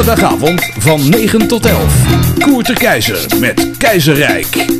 Zaterdagavond van 9 tot 11. Koert Keizer met Keizerrijk.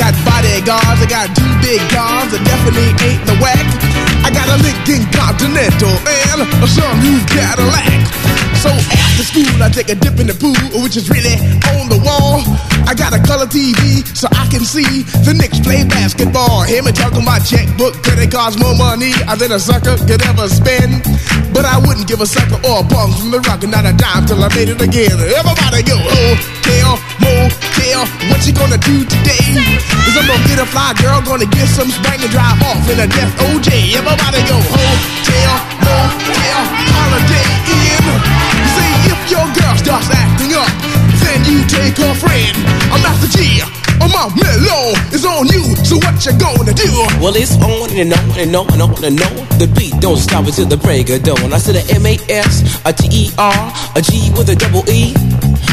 I got bodyguards, I got two big guns that definitely ain't the whack. I got a Lincoln Continental and a some new Cadillac. So after school, I take a dip in the pool, which is really on the wall. I got a color TV so I can see the Knicks play basketball. Him and talking my checkbook, credit it costs more money than a sucker could ever spend. But I wouldn't give a sucker or a bum from the rock and not a dime till I made it again. Everybody go, oh, hotel, motel, what you gonna do today? Is I'm gonna get a fly girl, gonna get some spank and drive off in a death OJ. Everybody go, oh, hotel, motel, holiday in. See, if your girl starts acting up, then you take her friend. I'm Master G. On my mellow is on you, so what you gonna do? Well, it's on and on and on and on and on. The beat don't stop until the break of dawn. I said a M A S, a T E R, a G with a double E.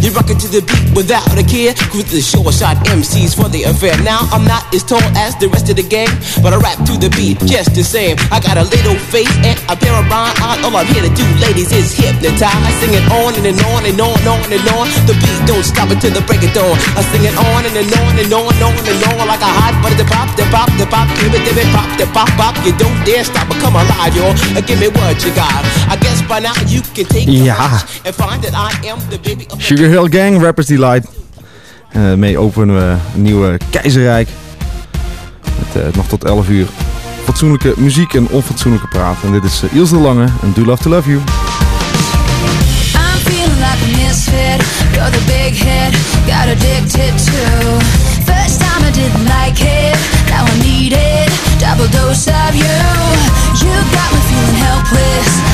You're rocking to the beat without a care. Cruise the short shot MCs for the affair. Now I'm not as tall as the rest of the gang, but I rap to the beat just the same. I got a little face and a pair of rhyme eyes. All I'm here to do, ladies, is hypnotize. Sing it on and, and on and on and on and on. The beat don't stop until the break of dawn. I sing it on and, and on and on and on and on like a hot butter. The pop, the pop, the pop, give it, give it, pop, the pop, pop. You don't dare stop or come alive, y'all. Give me what you got. I guess ja. Sugar Hill Gang, Rappers Delight. Uh, mee openen we een nieuwe keizerrijk. Met uh, nog tot 11 uur fatsoenlijke muziek en onfatsoenlijke praat. En dit is uh, Iels de Lange en Do Love To Love You. I'm feeling like a misfit. You're the big hit, got addicted to. First time I didn't like it, now I need it. Double dose of you. You got me feeling helpless.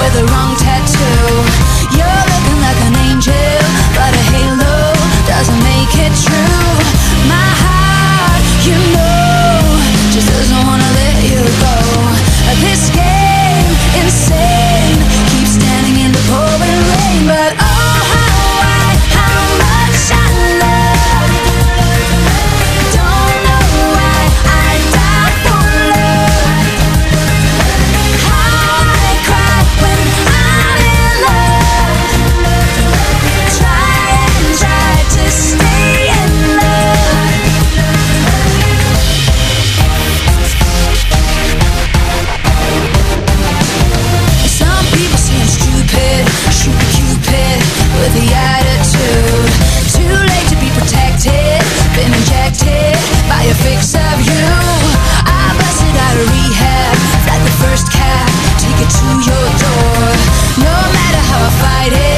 With a wrong tattoo. You're looking like an angel, but a halo doesn't make it true. My heart, you know, just doesn't first cab, take it to your door. No matter how I fight it.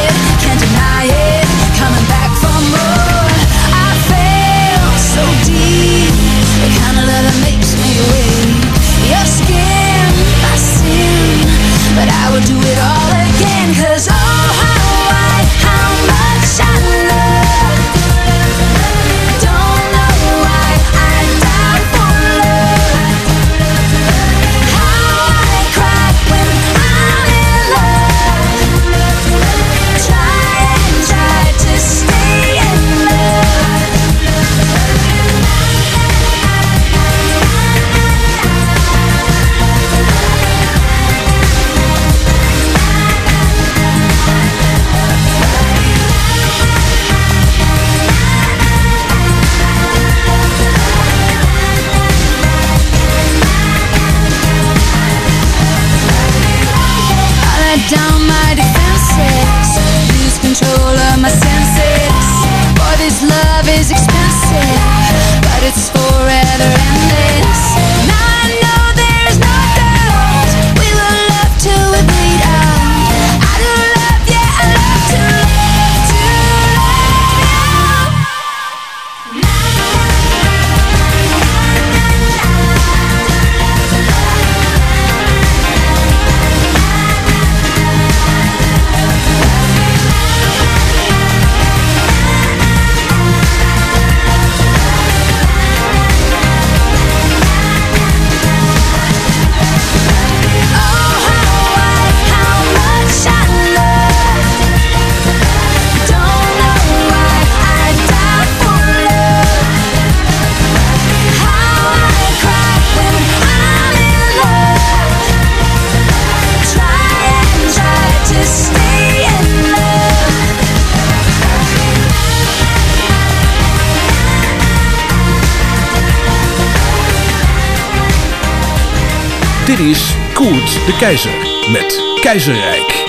Dit is Koert de Keizer met Keizerrijk.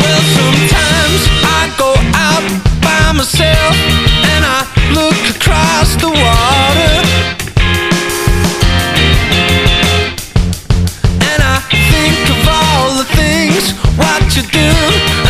Well, sometimes I go out by myself and I look across the water. And I think of all the things what you do.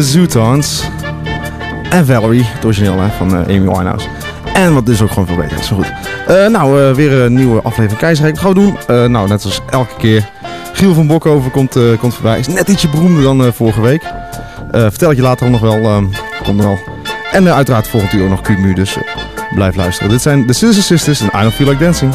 de Zootons. En Valerie, het van eh, Amy Winehouse. En wat dus ook gewoon veel beter is. Zo goed. Eh, nou, eh, weer een nieuwe aflevering Keizerrijk. Gaan we doen? nou, net als elke keer. Giel van Bokhoven komt, komt voorbij. Is net ietsje beroemder dan vorige week. vertel ik je later nog wel. Ehm, komt er al. En uiteraard volgend uur nog QMU. Dus blijf luisteren. Dit zijn de Sister Sisters en I Don't Feel Like Dancing.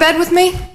Bed with me?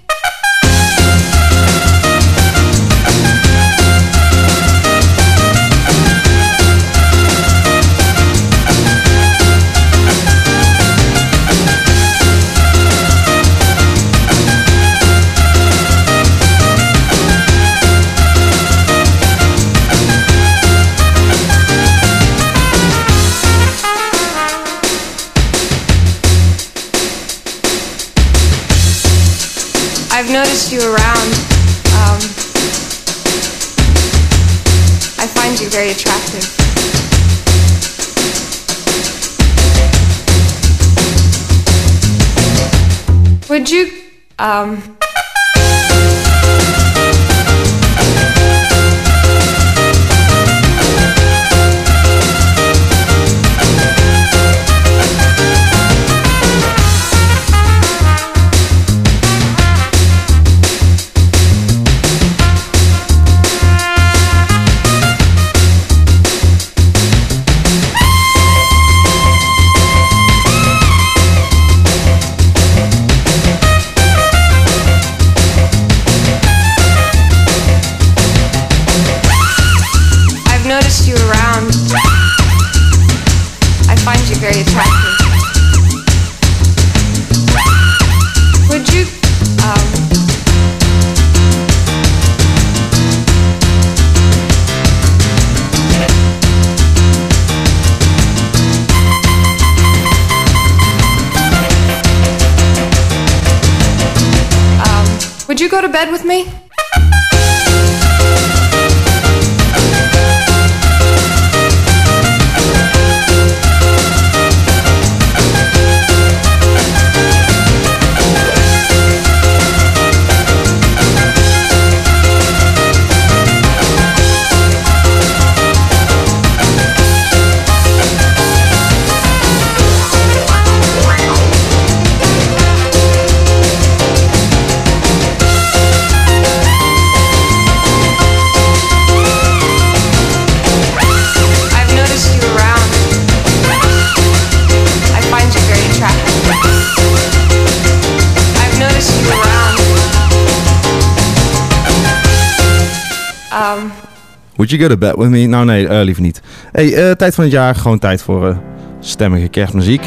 Would you go to bed with me? Nou nee, eh, liever niet. Hey, eh, tijd van het jaar, gewoon tijd voor eh, stemmige kerstmuziek.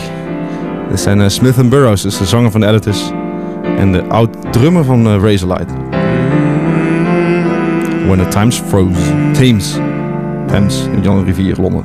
Dit zijn Smith Burroughs, dus de zanger van de Editors. En de oud-drummer van Razorlight. When the Times Froze. Thames. Thames, Jan Rivier, Londen.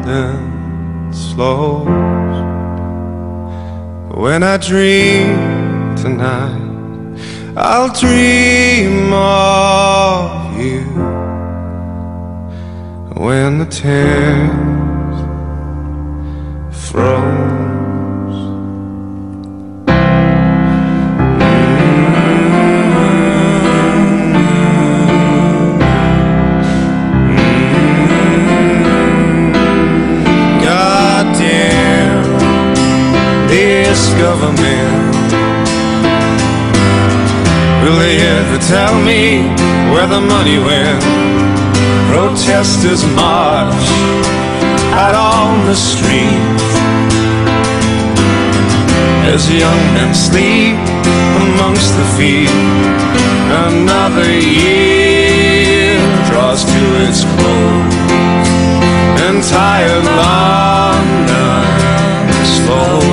London slows. When I dream tonight, I'll dream of you. When the tears froze. Where the money went? Protesters march out on the street as young men sleep amongst the field. Another year draws to its close, and tired London slows.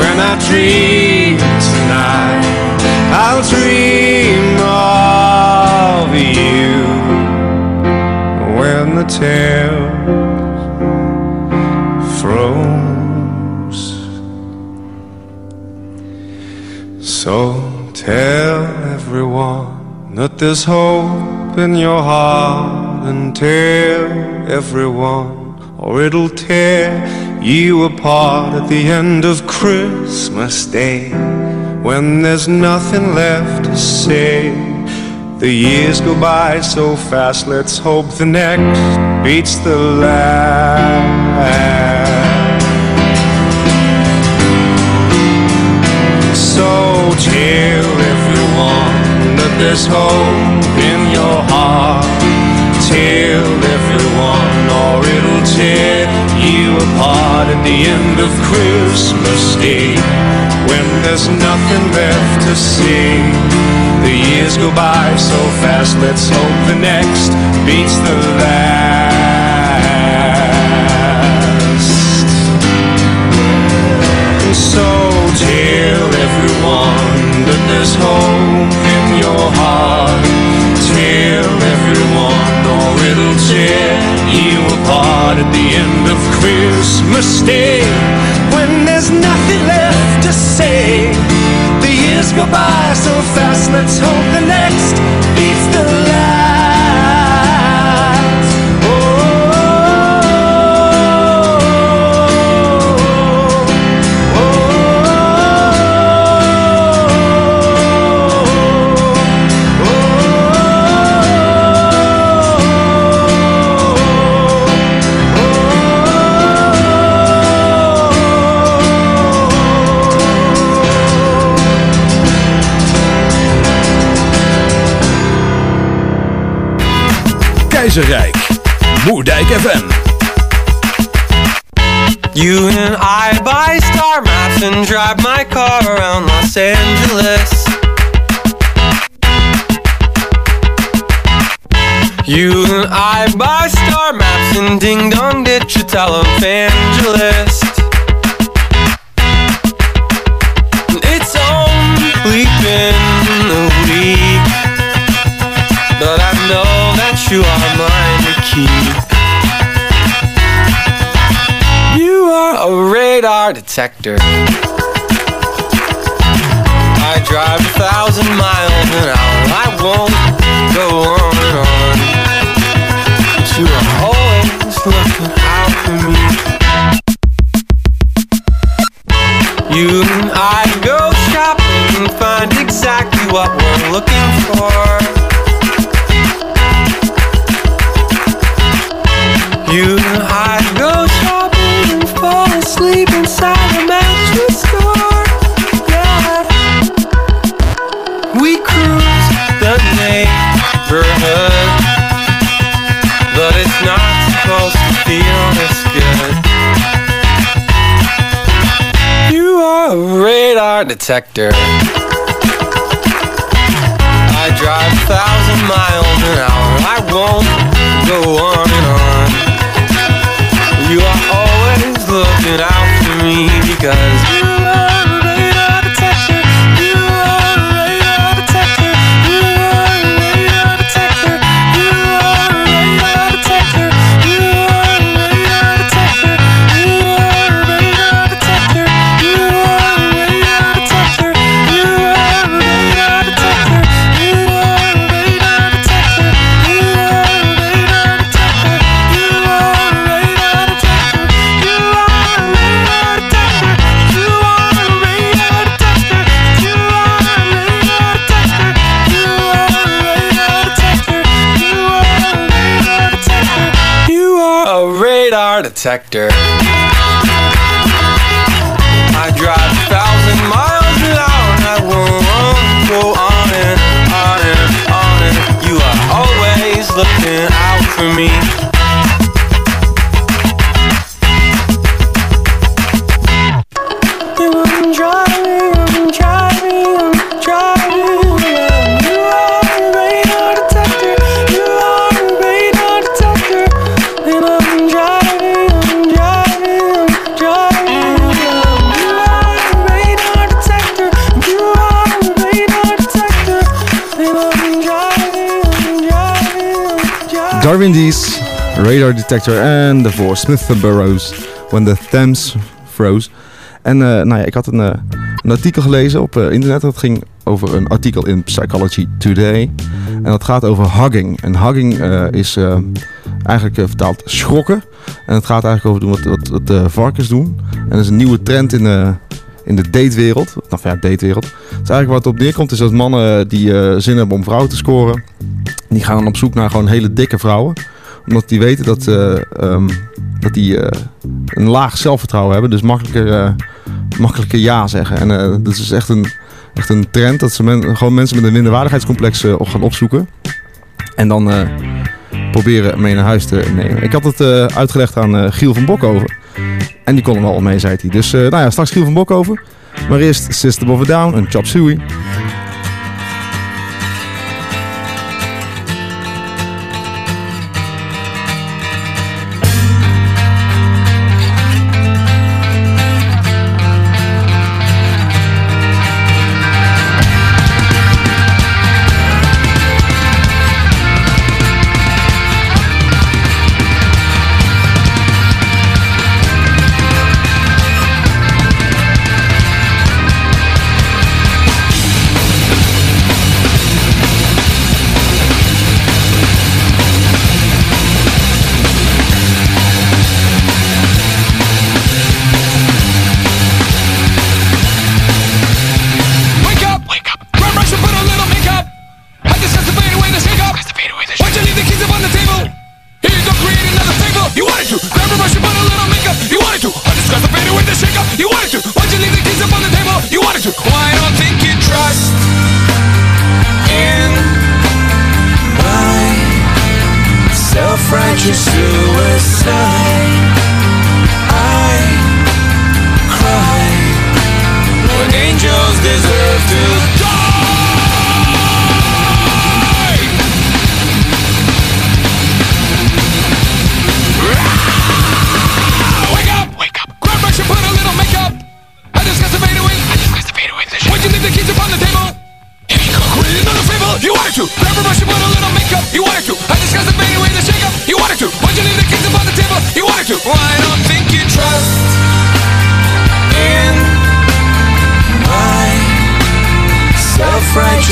When I dream tonight, Dream of you. When the tale froze. So tell everyone that there's hope in your heart, and tell everyone, or it'll tear you apart at the end of Christmas Day when there's nothing left to say. The years go by so fast, let's hope the next beats the last. So tell everyone that there's hope in your heart. Tell everyone, or it'll tear you apart at the end of Christmas Day when there's nothing left to see. The years go by so fast, let's hope the next beats the last. And So tell everyone that there's hope in your heart. Tell everyone, it'll tear you apart at the end of Christmas Day when there's nothing left to say. The years go by so fast, let's hope the next beats the Keizerrijk. Moerdijk FM. You and I buy star maps and drive my car around Los Angeles. You and I buy star maps and ding dong ditch a televangelist. Detector. I drive a thousand miles an hour. I won't go on and on. But you are always looking sector. Dees, Radar Detector en daarvoor Smith Burroughs, When the Thames Froze. En eh, nou ja, ik had een, eh, een artikel gelezen op eh, internet. Dat ging over een artikel in Psychology Today. En dat gaat over hugging. En hugging is eigenlijk vertaald schrokken. En het gaat eigenlijk over doen wat, wat, wat varkens doen. En dat is een nieuwe trend in de, in de datewereld. Nou ja, datewereld. Dus eigenlijk wat het op neerkomt is dat mannen die eh, zin hebben om vrouwen te scoren... die gaan dan op zoek naar gewoon hele dikke vrouwen. Omdat die weten dat, ehm, dat die eh, een laag zelfvertrouwen hebben. Dus makkelijker, eh, makkelijker ja zeggen. En dat is echt een, echt een trend dat ze gewoon mensen met een minderwaardigheidscomplex gaan opzoeken. En dan proberen mee naar huis te nemen. Ik had het uitgelegd aan Giel van Bokhoven. En die kon er wel mee, zei hij. Dus nou ja, straks Giel van Bokhoven. Maar eerst System of a Down en Chop Suey.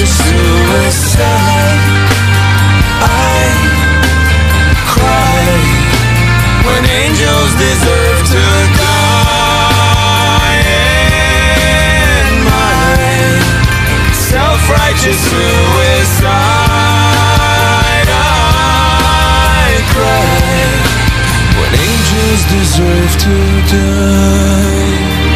Suicide. I cry when angels deserve to die. My self-righteous suicide, I cry when angels deserve to die.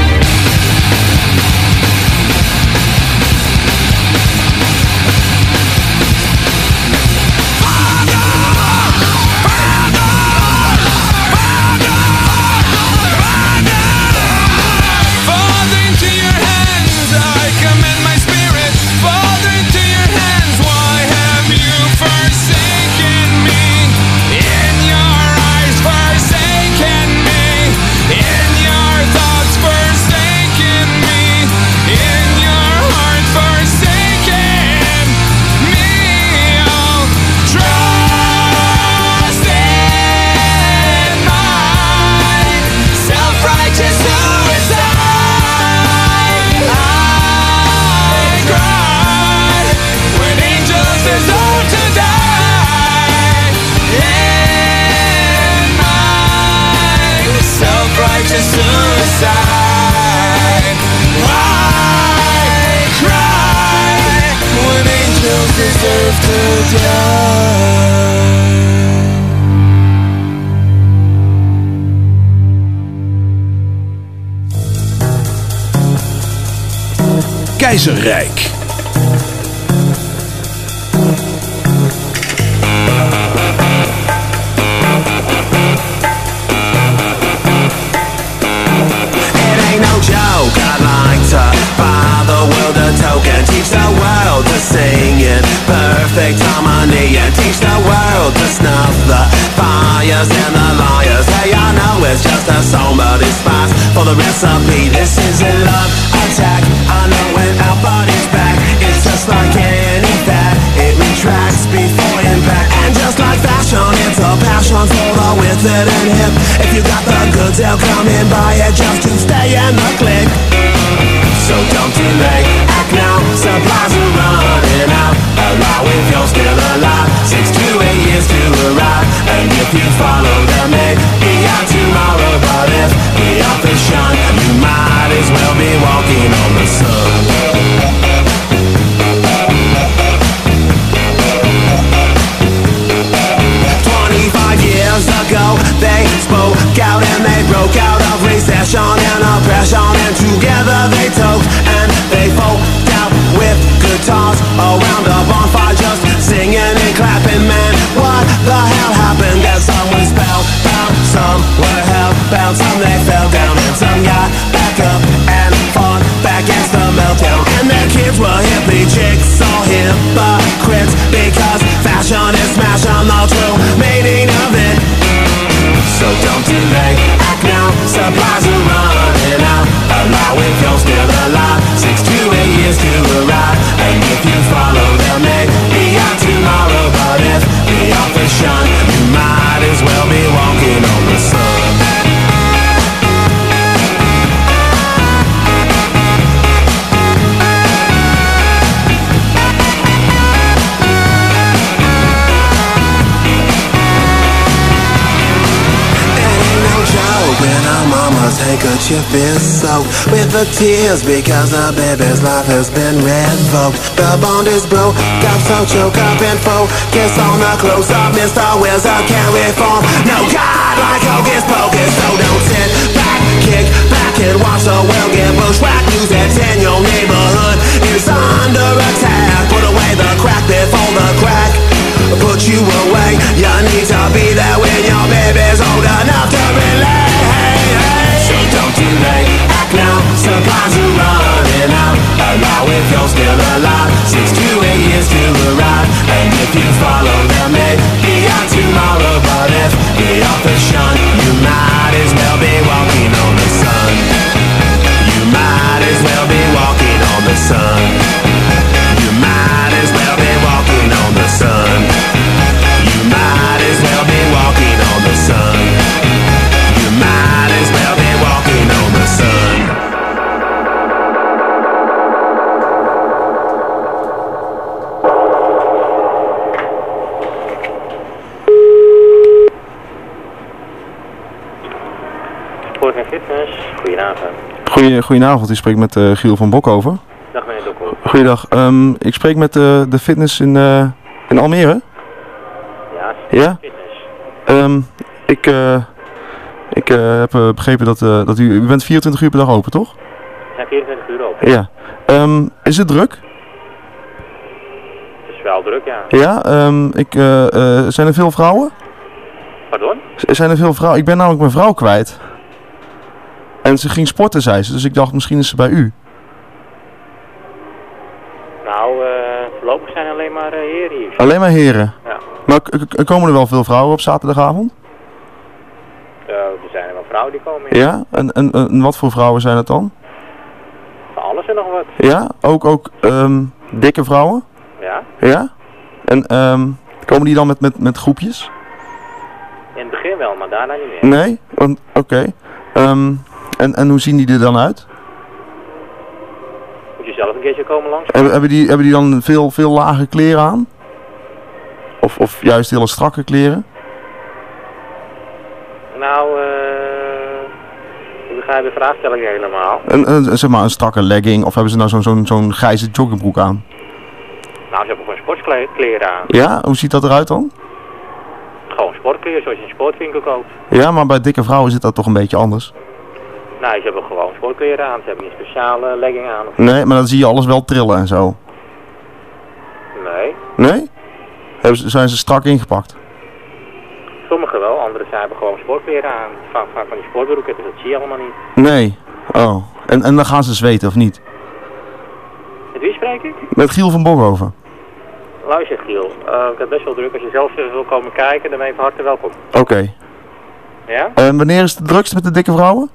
In perfect harmony And teach the world to snuff the fires and the liars. Hey, I know it's just a song, but it's spice for the recipe This is wicked and hip. If you got the goods, they'll come and buy it just to stay in the clique. So don't delay, act now, supplies are running out. Allow if you're still alive, six to eight years to arrive. And if you follow the may be out tomorrow. But if the office shine, you might as well be walking on the sun. Spoke out and they broke out is soaked with the tears because the baby's life has been revoked. The bond is broke, got so choke up and focus on the close up. Mr. Wizard can't reform. No God like hocus pocus, so don't sit back, kick back and watch the world get bushwhacked. News that's in your neighborhood is under attack. Put away the crack before the crack put you away. You need to be there when your baby's old enough to Allow if you're still alive, six to eight years to arrive. And if you follow them, may be out tomorrow. But if the office shine, you might as well be walking goedenavond, u spreekt met eh, Giel van Bokhoven. Dag meneer Dokkel. Goeiedag, ehm, ik spreek met eh, de fitness in, eh, in Almere. Ja, Ja? fitness. Ehm, ik eh, ik eh, heb eh, begrepen dat, eh, dat u, u bent 24 uur per dag open, toch? We zijn 24 uur open. Ja. Ehm, is het druk? Het is wel druk, ja. Ja, ehm, ik, eh, eh, zijn er veel vrouwen? Pardon? Z- Zijn er veel vrouwen? Ik ben namelijk mijn vrouw kwijt. En ze ging sporten, zei ze, dus ik dacht misschien is ze bij u. Nou, eh, voorlopig zijn alleen maar eh, heren hier. Alleen maar heren. Ja. Maar komen er wel veel vrouwen op zaterdagavond? Eh, er zijn er wel vrouwen die komen hier. Ja? En, en, en wat voor vrouwen zijn het dan? Van alles en nog wat. Ja? Ook, ook ehm, dikke vrouwen? Ja. Ja? En ehm, komen die dan met, met, met groepjes? In het begin wel, maar daarna niet meer. Nee? Oké. Ehm, en, en hoe zien die er dan uit? Moet je zelf een keertje komen langs. Hebben, die, hebben die dan veel, veel lage kleren aan? Of, of juist hele strakke kleren? Nou, eh... ik begrijp de vraagstelling helemaal. Een, een, zeg maar een strakke legging of hebben ze nou zo'n zo'n zo'n grijze joggingbroek aan? Nou, ze hebben gewoon sportkleren aan. Ja? Hoe ziet dat eruit dan? Gewoon sportkleren zoals je in een sportwinkel koopt. Ja, maar bij dikke vrouwen zit dat toch een beetje anders. Nou, ze hebben gewoon sportkleren aan. Ze hebben niet een speciale legging aan. Of... Nee, maar dan zie je alles wel trillen en zo. Nee. Nee? Hebben zijn ze strak ingepakt? Sommigen wel, anderen ze hebben gewoon sportkleren aan. Vaak, vaak van die sportbroeken, dus dat zie je allemaal niet. Nee. Oh. En, en dan gaan ze zweten of niet? Met wie spreek ik? Met Giel van Bokhoven. Luister Giel, eh, ik heb best wel druk. Als je zelf wil komen kijken, dan ben je van harte welkom. Oké. Ja? En wanneer is het drukst met de dikke vrouwen?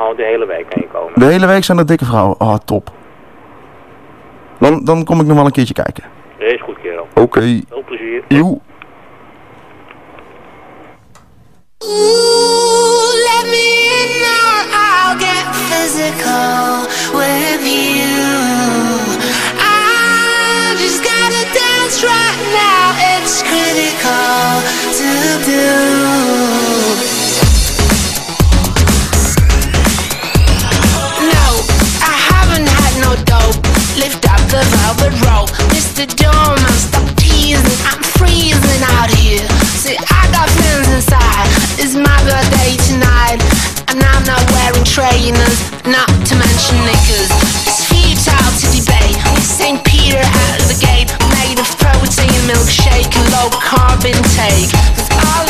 gewoon de hele week heen komen. De hele week zijn er dikke vrouwen? Ah, oh, top. Dan, dan kom ik nog wel een keertje kijken. Nee, is goed, kerel. Oké. Okay. Veel plezier. Joe. Let me I'll get physical with you. I just gotta dance right now, it's critical to do. The rope. Mr. Doorman, stop teasing. I'm freezing out here. See, I got feelings inside. It's my birthday tonight. And I'm not wearing trainers, not to mention knickers. It's futile to debate. with St. Peter out of the gate. Made of protein milkshake and low carb intake. 'Cause all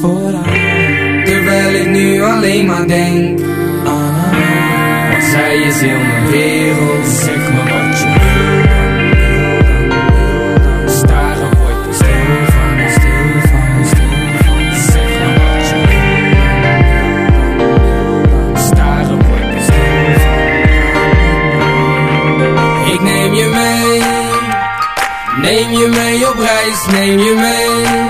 Terwijl ik nu alleen maar denk aan haar Want zij is heel mijn wereld. Zeg me wat je wil Staren word ik stil van, stil van, stil van. Zeg me wat je wil Staren word ik stil van. Ik neem je mee. Neem je mee op reis, neem je mee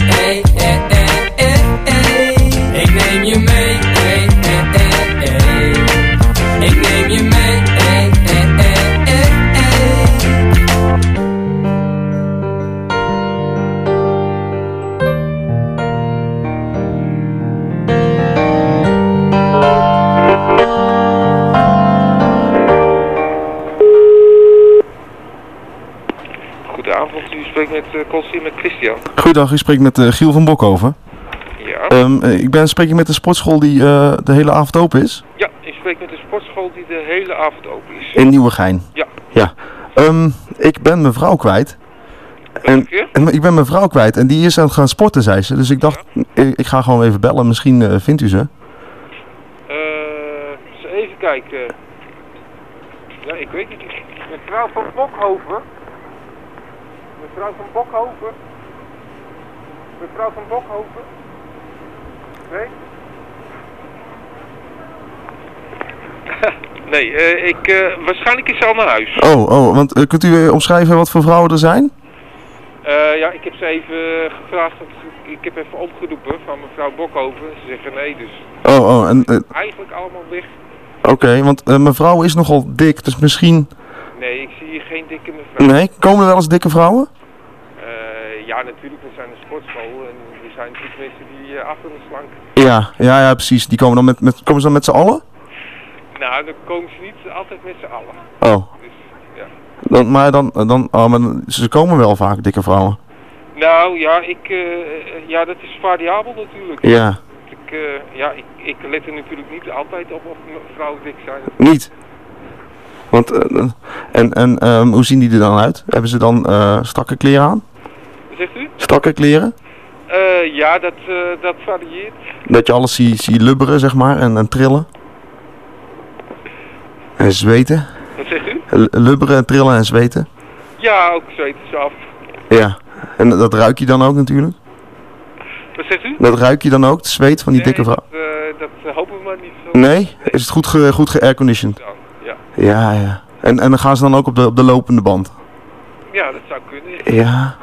Goeiedag, u spreekt met eh, Giel van Bokhoven. Ja. Ehm, eh, ik ben spreek je met de sportschool die eh, de hele avond open is. Ja, u spreekt met de sportschool die de hele avond open is. In Nieuwegein. Ja. Ja. Ehm, ik ben mijn vrouw kwijt. En, en ik ben mijn vrouw kwijt en die is aan het gaan sporten, zei ze. Dus ik dacht, ik, ik ga gewoon even bellen. Misschien vindt u ze. Eens even kijken. Ja, ik weet niet. Mevrouw van Bokhoven. Mevrouw van Bokhoven. Mevrouw van Bokhoven. Nee? nee, eh, ik, eh, waarschijnlijk is ze al naar huis. Oh, oh, want eh, kunt u omschrijven wat voor vrouwen er zijn? Eh, ja, ik heb ze even gevraagd. Of, ik heb even opgeroepen van mevrouw Bokhoven. Ze zeggen nee, dus Oh, oh, en eigenlijk allemaal weg. oké, want eh, mijn vrouw is nogal dik, dus misschien... Nee, ik zie hier geen dikke mevrouw. Nee, komen er wel eens dikke vrouwen? Eh, ja, natuurlijk, we zijn een sportschool en er zijn natuurlijk mensen die uh, achter de slank. Ja, ja, ja, precies. Die komen dan met, met, komen ze dan met z'n allen? Nou, dan komen ze niet altijd met z'n allen. Oh. Dus, ja. Dan, maar dan, dan, oh, maar ze komen wel vaak, dikke vrouwen. Nou, ja, ik, eh, ja, dat is variabel natuurlijk. Ja. Ik, eh, ja, ik, ik let er natuurlijk niet altijd op of vrouwen dik zijn. Niet? Want, eh, en, en ehm, hoe zien die er dan uit? Hebben ze dan strakke kleren aan? Zegt u? Strakke kleren? Eh, ja, dat, eh, dat varieert. Dat je alles ziet zie lubberen, zeg maar, en, en trillen? En zweten? Wat zegt u? L- lubberen, en trillen en zweten? Ja, ook zweten ze af. Ja. En dat ruik je dan ook natuurlijk? Wat zegt u? Dat ruik je dan ook, het zweet van die dikke vrouw? Dat eh, hopen we maar niet zo. Nee? Is het goed, ge, goed ge-airconditioned? Ja. Ja, ja. En, en dan gaan ze dan ook op de, op de lopende band? Ja, dat zou kunnen. Ja.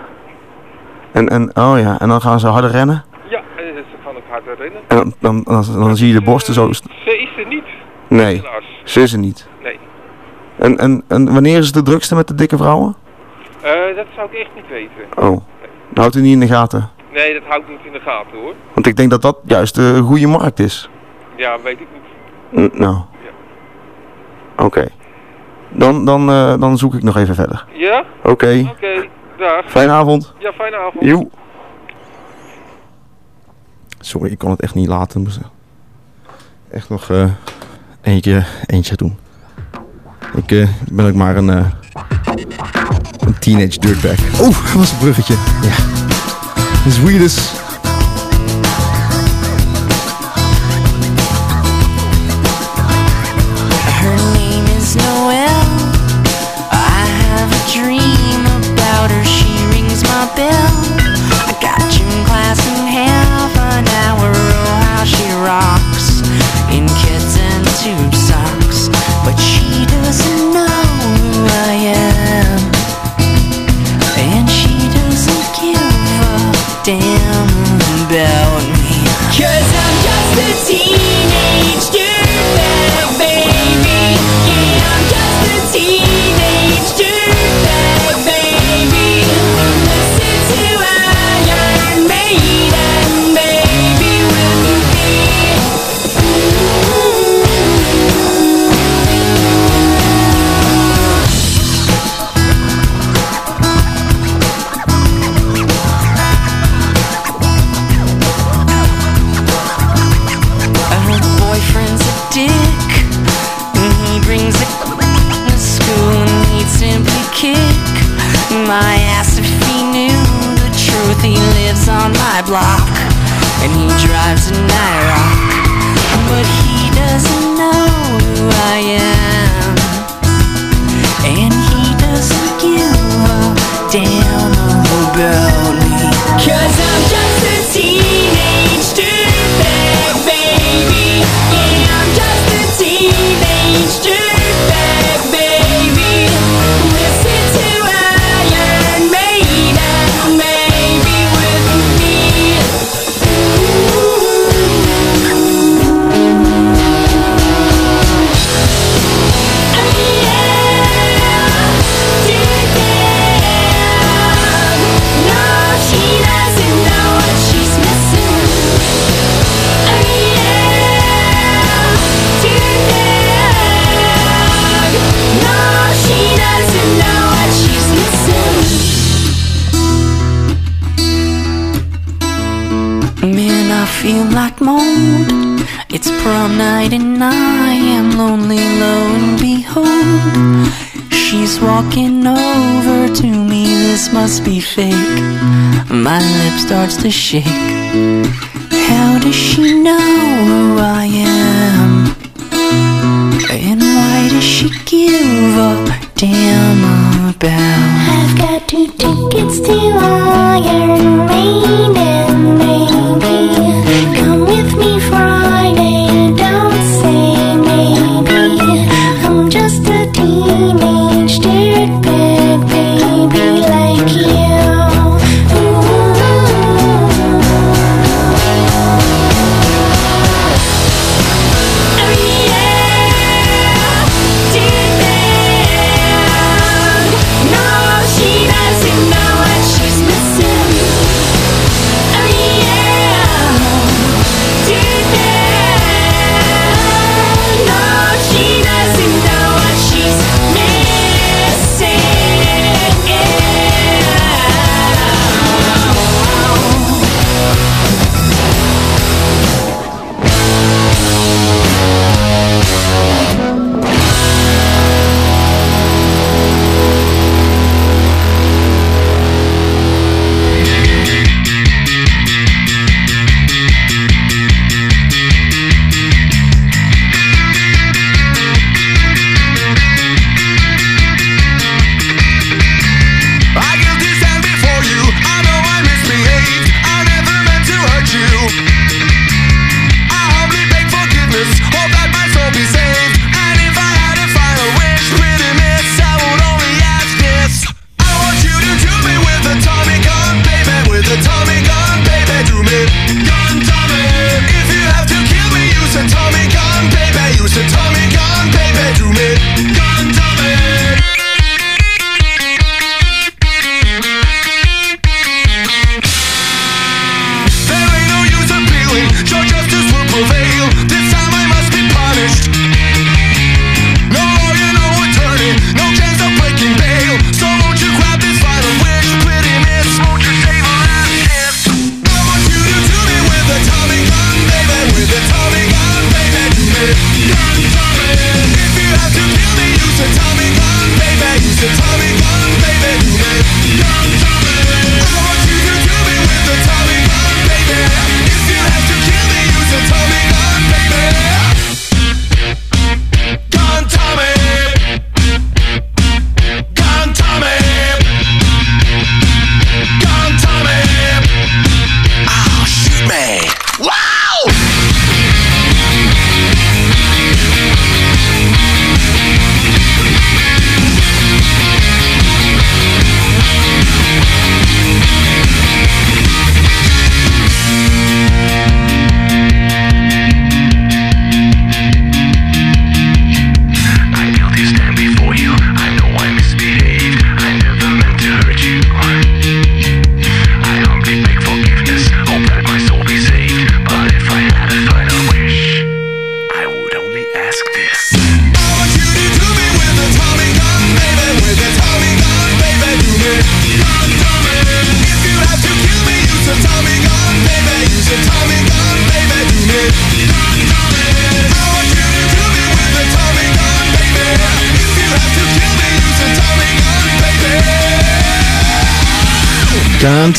En, en, oh ja, en dan gaan ze harder rennen? Ja, en ze gaan ook harder rennen. En dan, dan, dan, dan zie je de borsten zo... Ze is er niet. Nee, ze is er niet. Nee. En, en, en wanneer is het de drukste met de dikke vrouwen? Eh, dat zou ik echt niet weten. Oh, houdt u niet in de gaten. Nee, dat houdt niet in de gaten hoor. Want ik denk dat dat juist de goede markt is. Ja, weet ik niet. N- nou. Oké. Dan, dan, eh, dan zoek ik nog even verder. Ja? Oké. Oké, dag. Fijne avond. Ja, fijne avond. Joe. Sorry, ik kon het echt niet laten. Moest echt nog eh, eentje, eentje doen. Ik eh, ben ook maar een, eh, een teenage dirtbag. Oeh, dat was een bruggetje. Ja. The Sweetest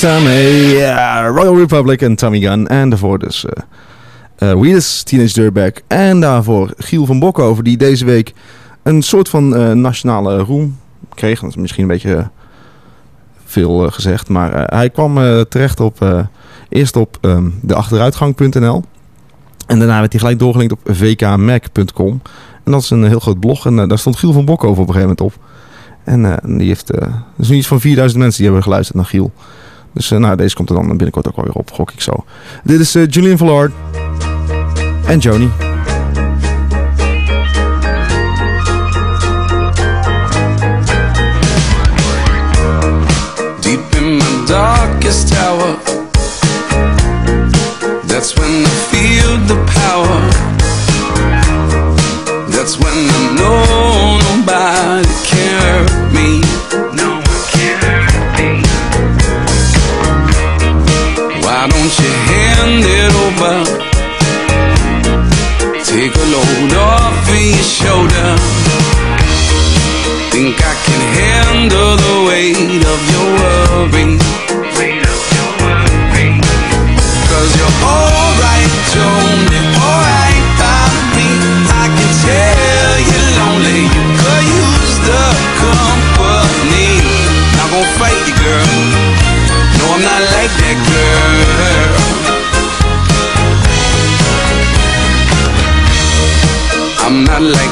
Me. Ja, Royal Republic en Tommy Gun. En daarvoor dus uh, uh, Teenage Dirtbag. En daarvoor Giel van Bokhoven, die deze week een soort van uh, nationale roem kreeg. Dat is misschien een beetje veel uh, gezegd. Maar uh, hij kwam uh, terecht op, eerst op de achteruitgang.nl. En daarna werd hij gelijk doorgelinkt op vkmac.com. En dat is een heel groot blog. En daar stond Giel van Bokhoven op een gegeven moment op. En die heeft, nu iets van 4000 mensen die hebben geluisterd naar Giel. Dus nou, deze komt er dan binnenkort ook wel weer op, gok ik zo. Dit is Julian Vallard en Joni. darkest tower. That's when I feel the power. That's when I know nobody can Why don't you hand it over? Take a load off of your shoulder. Think I can handle the weight of your worry. Cause you're alright, Joni,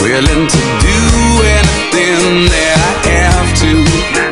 willing to do anything that I have to.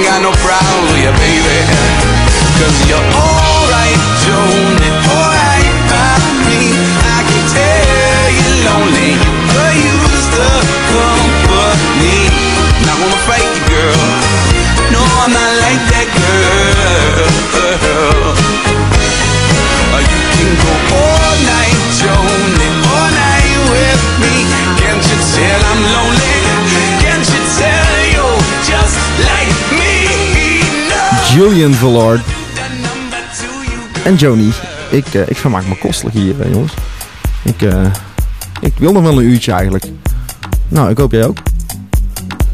ain't got no problem with you, baby. Cause you're alright, Joni, Julian Vallard en Joni. Ik, uh, ik vermaak me kostelijk hier, uh, jongens. Ik, uh, ik wil nog wel een uurtje eigenlijk. Nou, ik hoop jij ook.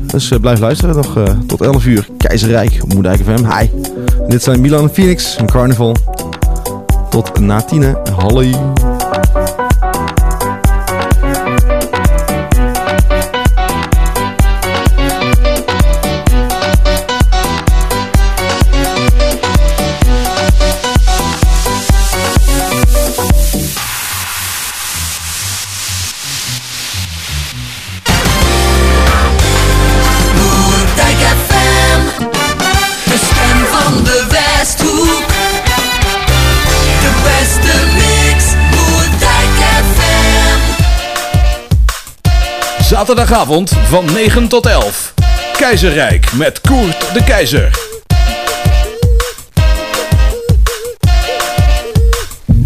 Dus blijf luisteren nog tot 11 uur. Keizerrijk op Moedijk FM. Hi. Dit zijn Milan en Phoenix en Carnival. Tot na tienen. Hallo. Zaterdagavond van 9 tot 11. Keizerrijk met Koert de Keizer.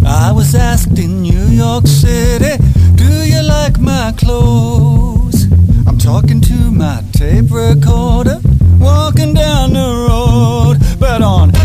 I was asked in New York City, do you like my clothes? I'm talking to my tape recorder, walking down the road. But on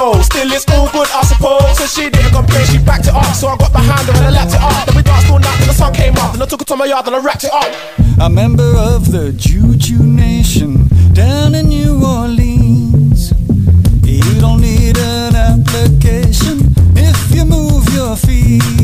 knows. Still it's all good, I suppose. So she didn't complain, she backed it up. So I got behind her and I lapped it up. Then we danced all night till the sun came up. Then I took it to my yard and I wrapped it up. a member of the Juju Nation down in New Orleans. You don't need an application if you move your feet.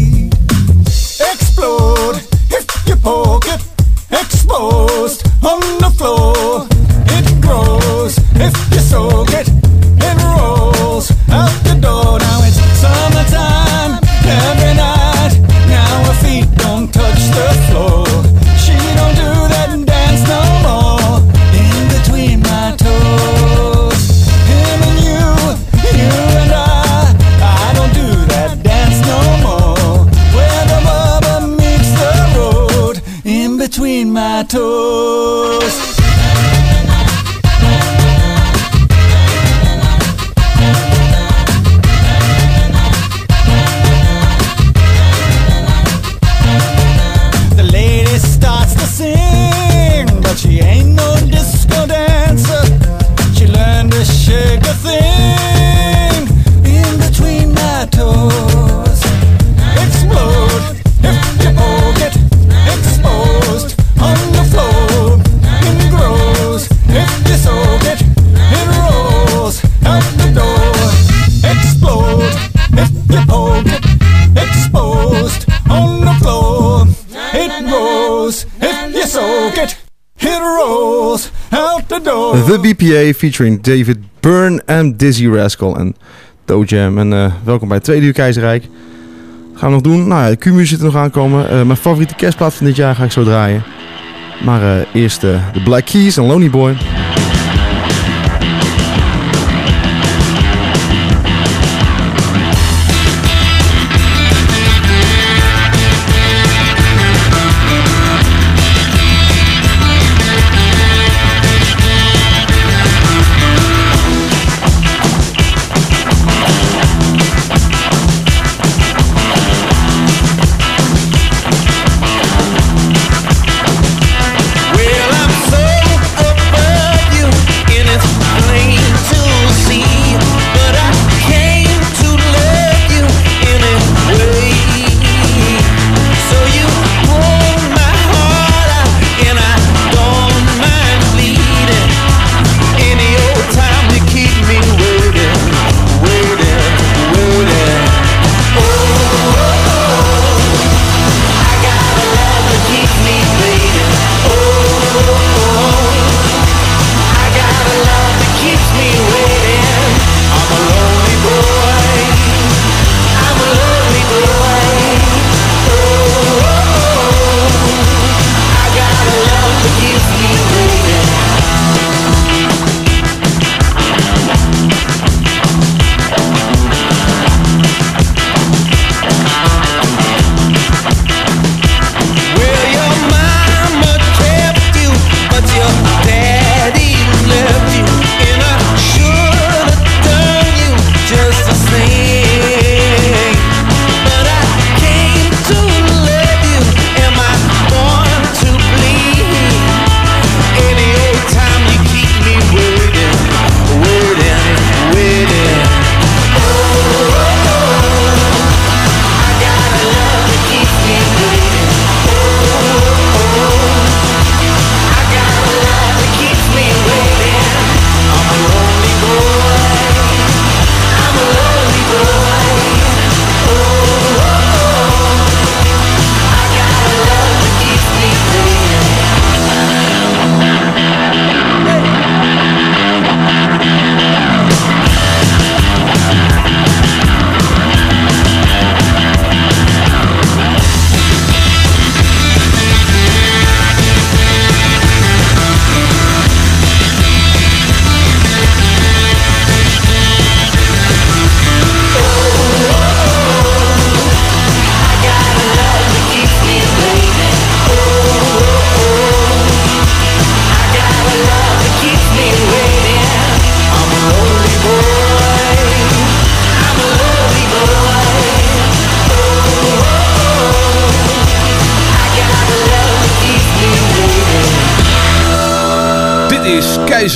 Featuring David Byrne en Dizzy Rascal en Toe Jam. En eh, welkom bij het tweede uur Keizerrijk. Wat gaan we nog doen? Nou ja, de Q-music zit er nog aankomen. Eh, mijn favoriete kerstplaat van dit jaar ga ik zo draaien. Maar eh, eerst de Black Keys en Lonely Boy.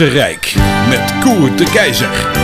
Keizerrijk met Koert de Keizer.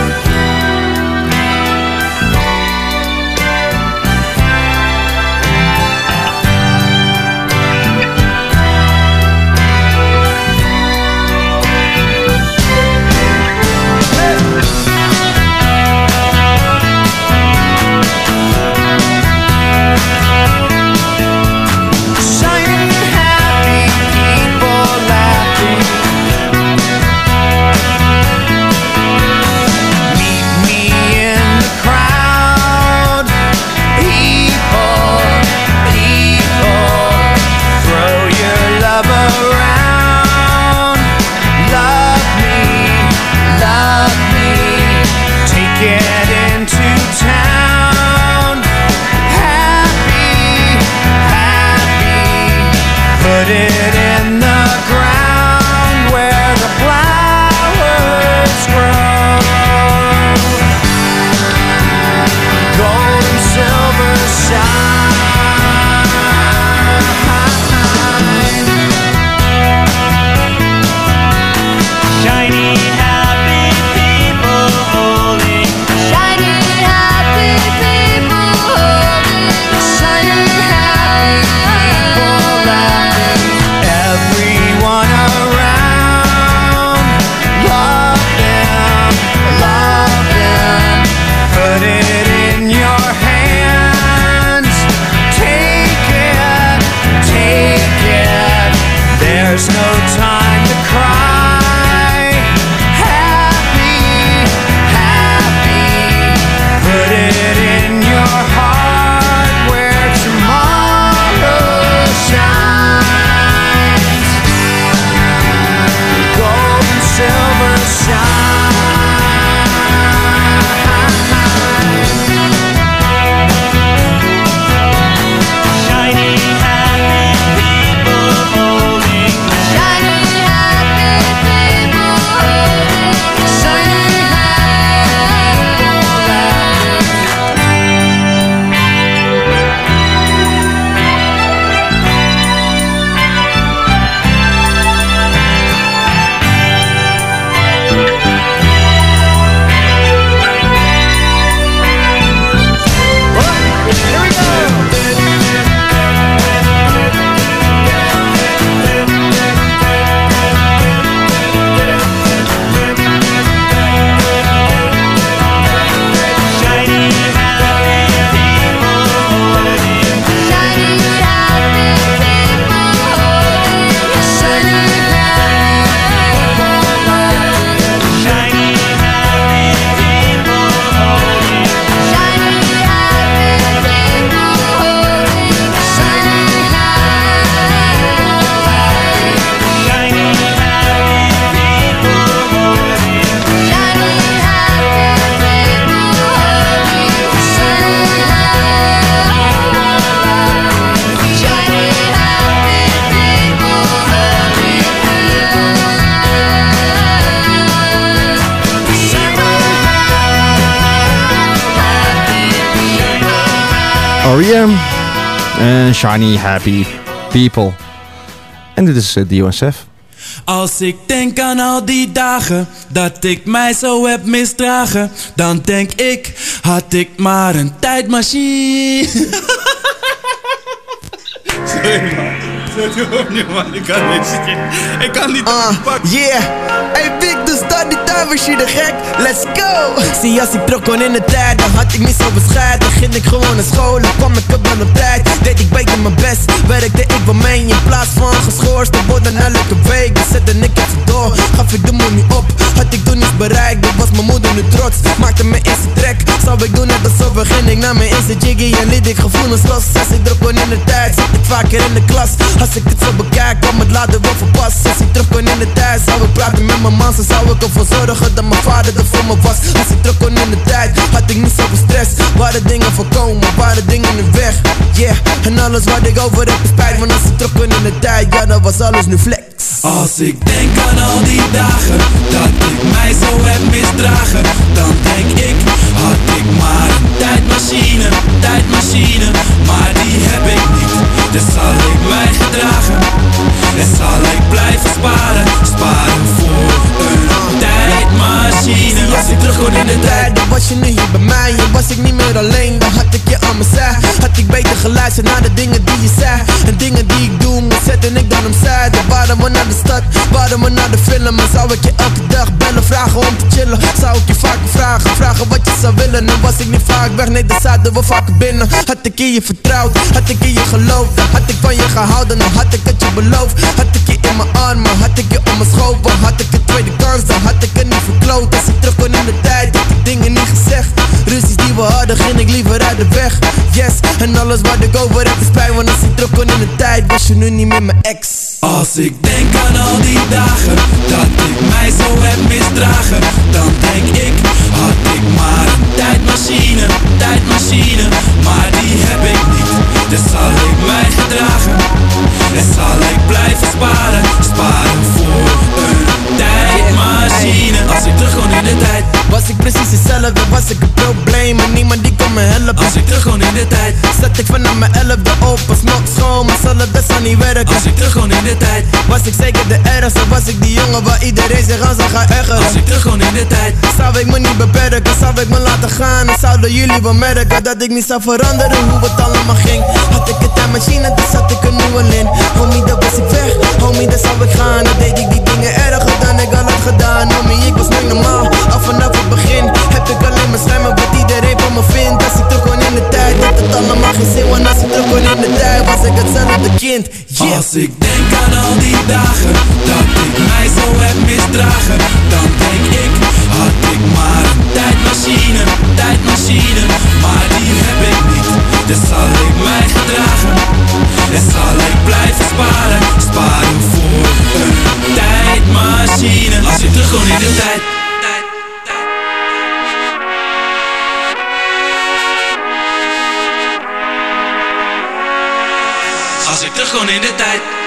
Shiny Happy People. En dit is uh, DOSF. Als ik denk aan al die dagen dat ik mij zo heb misdragen, dan denk ik, had ik maar een tijdmachine. Sorry man. Ik kan niet. Ik kan niet Uh, yeah. Hey Big, dus dat die tijdmachine gek. Let's. Zie als ik kon in de tijd, dan had ik niet zo bescheid. Dan ging ik gewoon naar school, dan kwam ik op aan op tijd. Deed ik beter mijn best, werkte ik wel mee. In plaats van geschorst te worden elke week. Dan zette ik even door, gaf ik de money op. Had ik toen iets bereikt, dat was mijn moeder nu trots. Maakte mijn eerste zou ik doen net alsof begin ik naar mijn eerste jiggy. En liet ik gevoelens los. Als ik terug kon in de tijd, zat ik vaker in de klas. Als ik dit zo bekijk, kwam het later wel verpast. Als ik terug kon in de tijd, zou ik praten met mijn man. Zo zou ik ervoor zorgen dat mijn vader er voor me was. Als ik terug kon in de tijd, had ik niet zoveel stress. Waren dingen voorkomen, waren dingen nu weg. Yeah, en alles wat ik over heb spijt. Want als ik terug kon in de tijd, ja, dan was alles nu flex. Als ik denk aan al die dagen dat ik mij zo heb misdragen, dan denk ik, had ik maar een tijdmachine, tijdmachine, maar die heb ik niet. Dus zal ik mij gedragen en zal ik blijven sparen, sparen was je nu hier bij mij. En was ik niet meer alleen, dan had ik je aan mijn zij. Had ik beter geluisterd naar de dingen die je zei. En dingen die ik doe, zetten ik dan omzij. Dan waren we naar de stad, waren we naar de film? En zou ik je elke dag bellen, vragen om te chillen? Zou ik je vaker vragen, vragen wat je zou willen? En was ik niet vaak weg, nee dan zaten we vaker binnen. Had ik in je vertrouwd, had ik in je geloofd? Dan had ik van je gehouden, dan had ik het je beloofd. Had ik je in mijn armen, had ik je om mijn schoven Had ik een tweede kans, dan had ik het niet verkloot. Als ik terug kon in de tijd, had ik dingen niet gezegd Ruzies die we hadden, ging ik liever uit de weg Yes, en alles wat ik over heb is pijn Want als ik terug kon in de tijd, was je nu niet meer mijn ex Als ik denk aan al die dagen dat ik mij zo heb misdragen, dan denk ik, had ik maar een tijdmachine, tijdmachine, maar die heb ik niet. Dus zal ik mij gedragen en zal ik blijven sparen, sparen voor een tijdmachine. Als ik terug kon in de tijd, Was ik precies hetzelfde, was ik een probleem. En niemand die kon me helpen. Als ik terug kon in de tijd, Zat ik vanaf mijn elfde op als nog schoon Maar zal het best wel niet werken. Als ik terug kon in de tijd, Was ik zeker de ergste, was ik die jongen waar iedereen zich aan zou gaan ergeren. Als ik terug kon in de tijd, Zou ik me niet beperken, zou ik me laten gaan. En zouden jullie wel merken dat ik niet zou veranderen hoe het allemaal ging. Had ik een tijdmachine, dan zat ik een nieuwe lin Homie, dat was ik weg, homie, dan zou ik gaan. Dan deed ik die dingen erger dan ik al had gedaan Homie, ik was nooit normaal, al vanaf het begin Heb ik alleen maar schermen wat iedereen van me vindt Als ik terug kon in de tijd, had het allemaal geen zin Want als ik terug kon in de tijd, was ik hetzelfde kind Yeah. Als ik denk aan al die dagen dat ik mij zo heb misdragen, dan denk ik, had ik maar een tijdmachine, tijdmachine, maar die heb ik niet. Dus zal ik mij gedragen en zal ik blijven sparen, sparen voor een tijdmachine. Als ik terug kon in de tijd. Als ik terug kon in de tijd.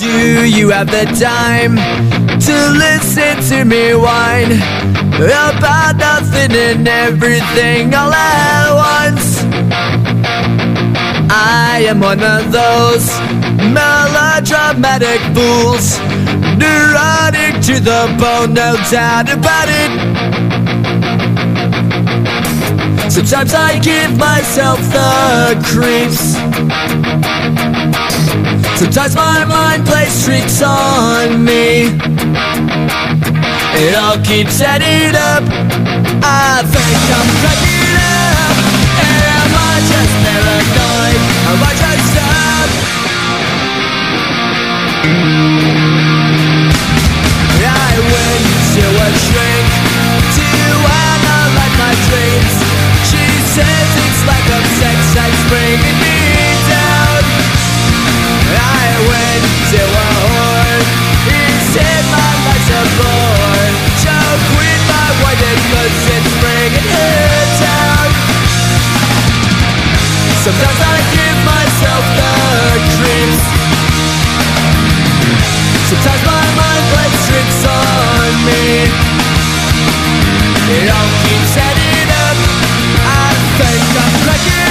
Do you have the time to listen to me whine about nothing and everything all at once? I am one of those melodramatic fools, neurotic to the bone, no doubt about it. Sometimes I give myself the creeps. Sometimes my mind plays tricks on me. It all keeps adding up. I think I'm cracking up. Am I just paranoid? Am I just up? I went to a shrink to analyze my dreams. Says it's like a sex that's bringing me down. I went to a whore. He said my life's a bore. So quit my wife because it's bringing her down. Sometimes I give myself the creeps. Sometimes my mind plays tricks on me. It all keeps adding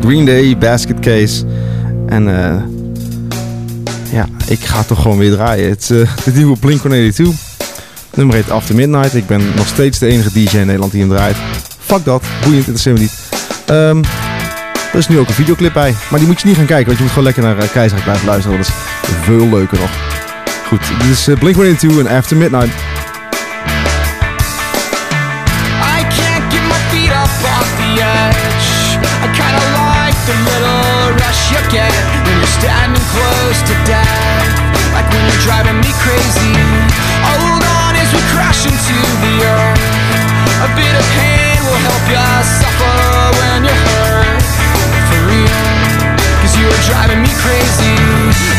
Green Day, Basket Case. En eh, ja, ik ga toch gewoon weer draaien. Het, eh de nieuwe Blink-182. Het nummer heet After Midnight. Ik ben nog steeds de enige DJ in Nederland die hem draait. Fuck dat, boeiend, interesseert me niet. Ehm, er is nu ook een videoclip bij. Maar die moet je niet gaan kijken, want je moet gewoon lekker naar uh, blijven luisteren. Dat is veel leuker nog. Goed, dit is uh, Blink-182 en After Midnight. Close to death. Like when you're driving me crazy. Hold on as we crash into the earth. A bit of pain will help you suffer when you're hurt. For real. Cause you are driving me crazy.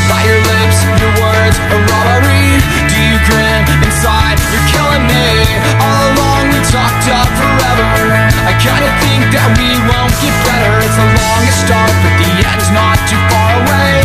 By your lips, your words, a robbery. Do you grin inside? You're killing me. All along we talked up forever. I kinda think that we won't get better. It's the longest start, but the end's not too far away.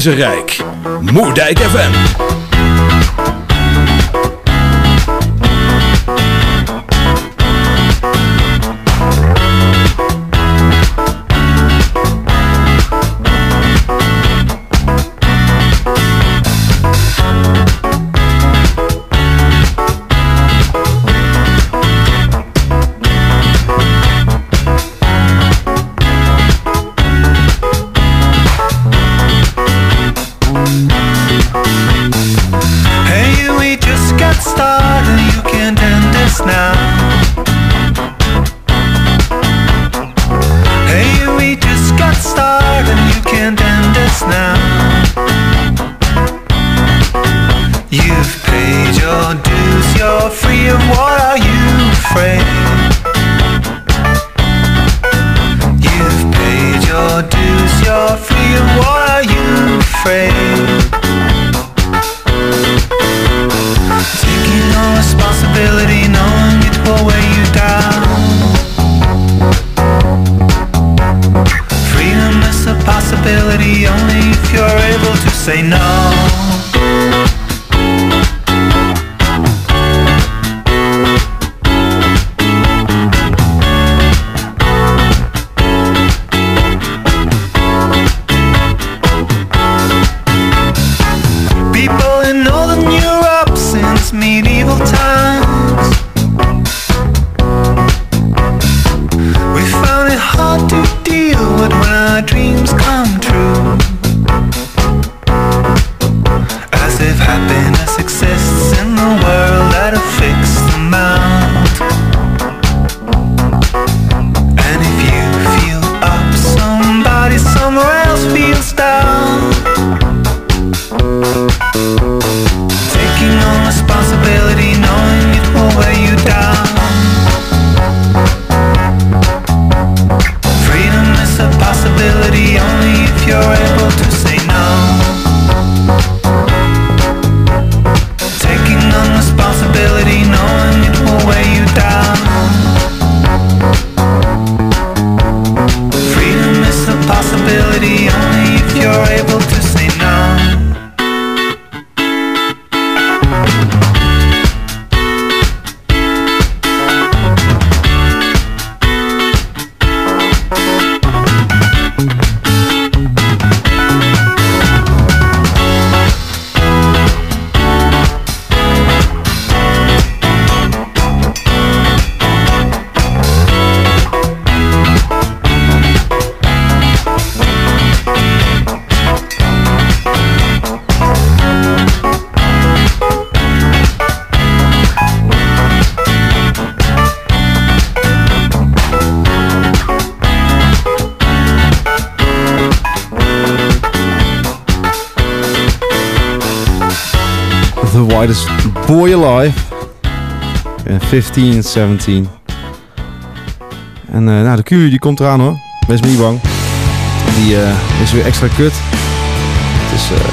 Keizerrijk. Moerdijk FM. say no. 15, 17. En eh, nou, de Q die komt eraan hoor. Wees me niet bang. Die eh, is weer extra kut. Het is eh,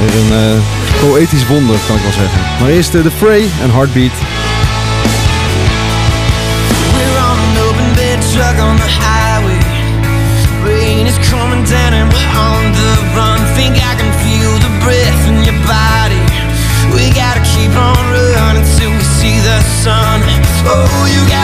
weer een poëtisch wonder, kan ik wel zeggen. Maar eerst de Frey en Heartbeat. you got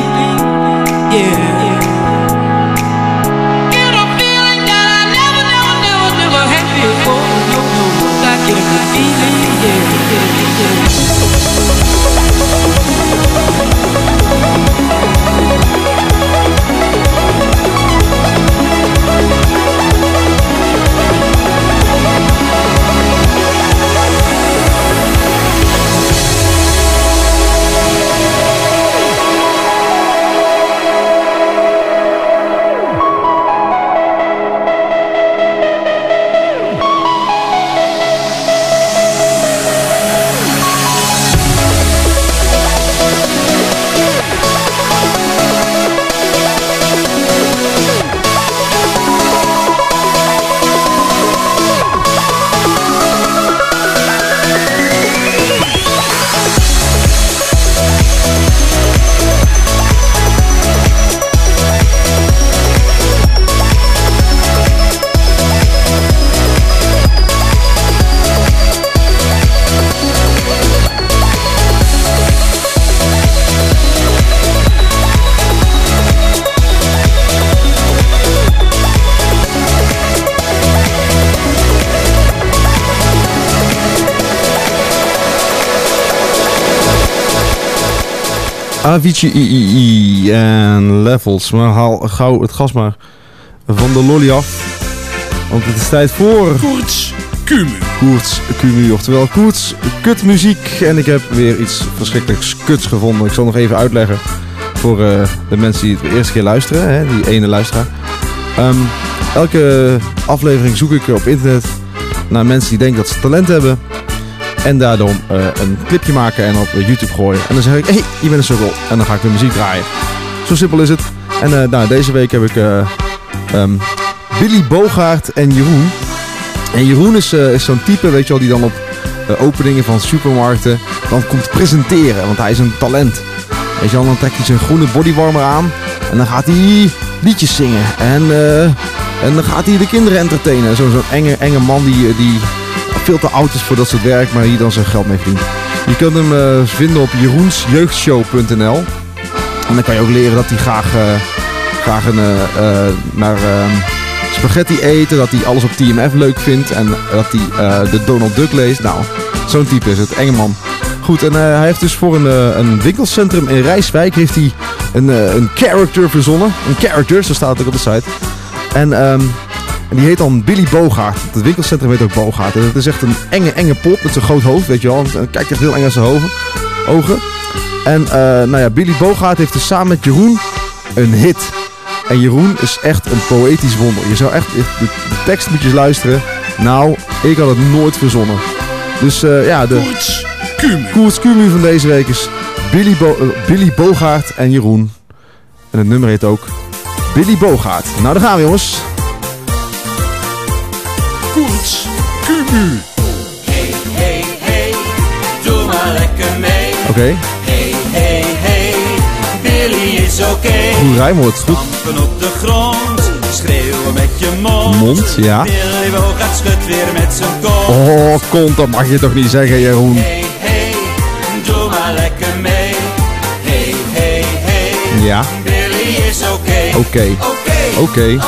Avicii III en Levels. Maar haal gauw het gas maar van de lolly af. Want het is tijd voor... Koorts Kumu. Koerts Kumu, oftewel Koerts kutmuziek. En ik heb weer iets verschrikkelijks kuts gevonden. Ik zal nog even uitleggen voor eh, de mensen die het de eerste keer luisteren. Hè, die ene luisteraar. Ehm, elke aflevering zoek ik op internet naar mensen die denken dat ze talent hebben. En daardoor eh, een clipje maken en op YouTube gooien. En dan zeg ik, hé, hey, je bent een sukkel. En dan ga ik weer muziek draaien. Zo simpel is het. En eh, nou, deze week heb ik eh, ehm, Billy Bogaert en Jeroen. En Jeroen is, is zo'n type, weet je wel, die dan op de openingen van supermarkten dan komt presenteren. Want hij is een talent. Weet je wel, dan trekt hij zijn groene bodywarmer aan. En dan gaat hij liedjes zingen. En, en dan gaat hij de kinderen entertainen. Zo- Zo'n enge, enge man die, die veel te oud is voor dat soort werk, maar hier dan zijn geld mee verdient. Je kunt hem eh, vinden op jeroensjeugdshow.nl. En dan kan je ook leren dat hij graag, eh, graag een, eh, naar ehm, spaghetti eten. Dat hij alles op TMF leuk vindt. En dat hij de Donald Duck leest. Nou, zo'n type is het. Enge man. Goed, en hij heeft dus voor een, een winkelcentrum in Rijswijk heeft hij een, een character verzonnen. Een character, zo staat het ook op de site. En, ehm, en die heet dan Billy Bogaert. Het winkelcentrum heet ook Bogaert. En het is echt een enge, enge pop met zo'n groot hoofd, weet je wel. En kijkt echt heel eng aan zijn hoven- ogen. En eh, nou ja, Billy Bogaert heeft dus samen met Jeroen een hit. En Jeroen is echt een poëtisch wonder. Je zou echt, de, de tekst moet je luisteren. Nou, ik had het nooit verzonnen. Dus eh, ja, de. Koers Kumu van deze week is Billy, Bo eh, Billy Bogaert en Jeroen. En het nummer heet ook Billy Bogaert. Nou, daar gaan we jongens. Koorts Kumu. Hey, hey, hey, doe maar lekker mee. Oké, Hey, hey, hey, Billy is oké. goed rijmwoord. Goed. Stampen op de grond, schreeuwen met je mond. Mond, ja. Billy Bogaert schudt weer met zijn kont. Oh, kont, dat mag je toch niet zeggen, Jeroen. Hey, hey, doe maar lekker mee. Hey, hey, hey, Ja, Billy is oké. oké. Oké, Oké.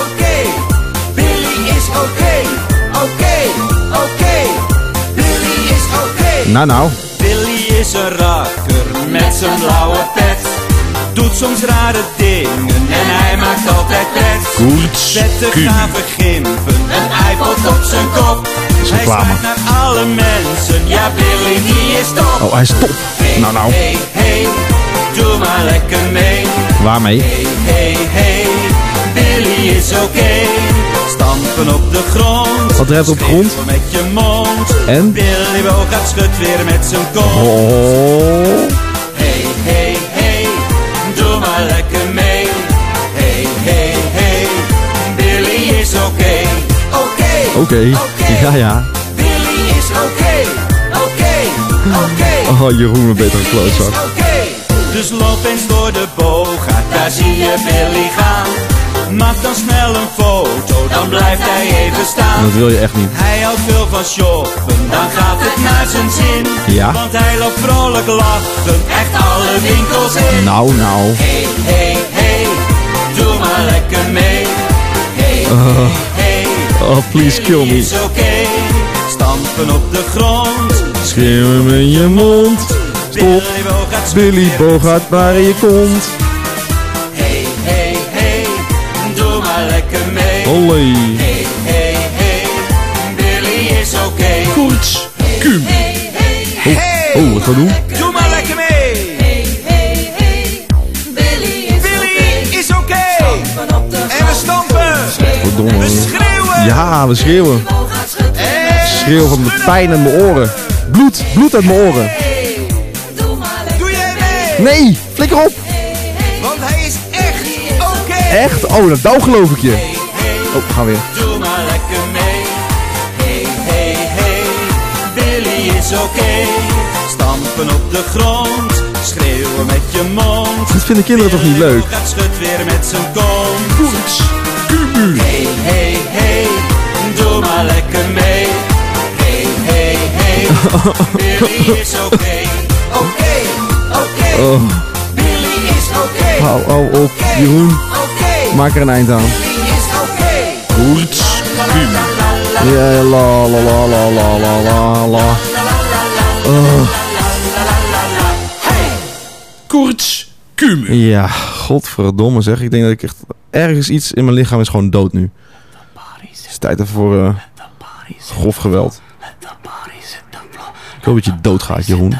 Nou, nou. Billy is een rakker met zijn blauwe pet. Doet soms rare dingen en hij maakt altijd pret. Koorts Zet de gave gimpen en iPod op zijn kop. is Hij reclame. naar alle mensen, ja Billy die is top. Oh, hij is top. Hey, Nou, nou. Hey, hey, doe maar lekker mee. Waarmee? Hey, hey, hey, Billy is oké. Stampen op de grond. Wat drijft op grond? met je mond. En? Billy Bogaert schudt weer met zijn kont. Oh. Hey, hey, hey, doe maar lekker mee. Hey, hey, hey, Billy is oké. Oké, Oké. Ja, ja. Billy is oké. Oké, oké. Oh, Jeroen, een betere Billy is klootzak. oké. Dus loop eens door de boga, daar zie je Billy gaan. Maak dan snel een foto, dan blijft hij even staan. Dat wil je echt niet. Hij houdt veel van shoppen, dan gaat het naar zijn zin. Ja. Want hij loopt vrolijk lachen, echt alle winkels in. Nou, nou. Hey, hey, hey, doe maar lekker mee. Hey, Oh. hey, Oh, please kill me. is oké. Stampen op de grond, Schreeuwen met je mond. Stop. Billy Bogart waar je komt. Olé. Hey, hey, hey, Billy is oké. Koorts, Kum. Oh, oh, wat gaan we doen? Doe maar lekker mee. Billy is oké. En we stampen. Verdomme. We schreeuwen. Ja, we schreeuwen. Schreeuw van de pijn in mijn oren. Bloed, bloed uit mijn oren. Doe jij mee? Nee, flikker op. Want hij is echt oké. Echt? Oh, dat nou geloof ik je. Oh, gaan weer. Doe maar lekker mee. Hey, hey, hey, Billy is oké. Stampen op de grond, schreeuwen met je mond. Dat vinden kinderen toch niet leuk? Gaat schudt weer met zijn kont. Hey, hey, hey, doe maar lekker mee. Hey, hey, hey, Billy is oké. Oké, oké, Oh, Billy is oké. hou, hou op, Jeroen. Oké, Maak er een eind aan. Oké. Koorts, Ja, la la la la la la la la. Koorts Kumu. Ja, godverdomme zeg. Ik denk dat ik echt... Ergens iets in mijn lichaam is gewoon dood nu. Het is tijd even voor eh grof geweld. Ik hoop dat je doodgaat, Jeroen.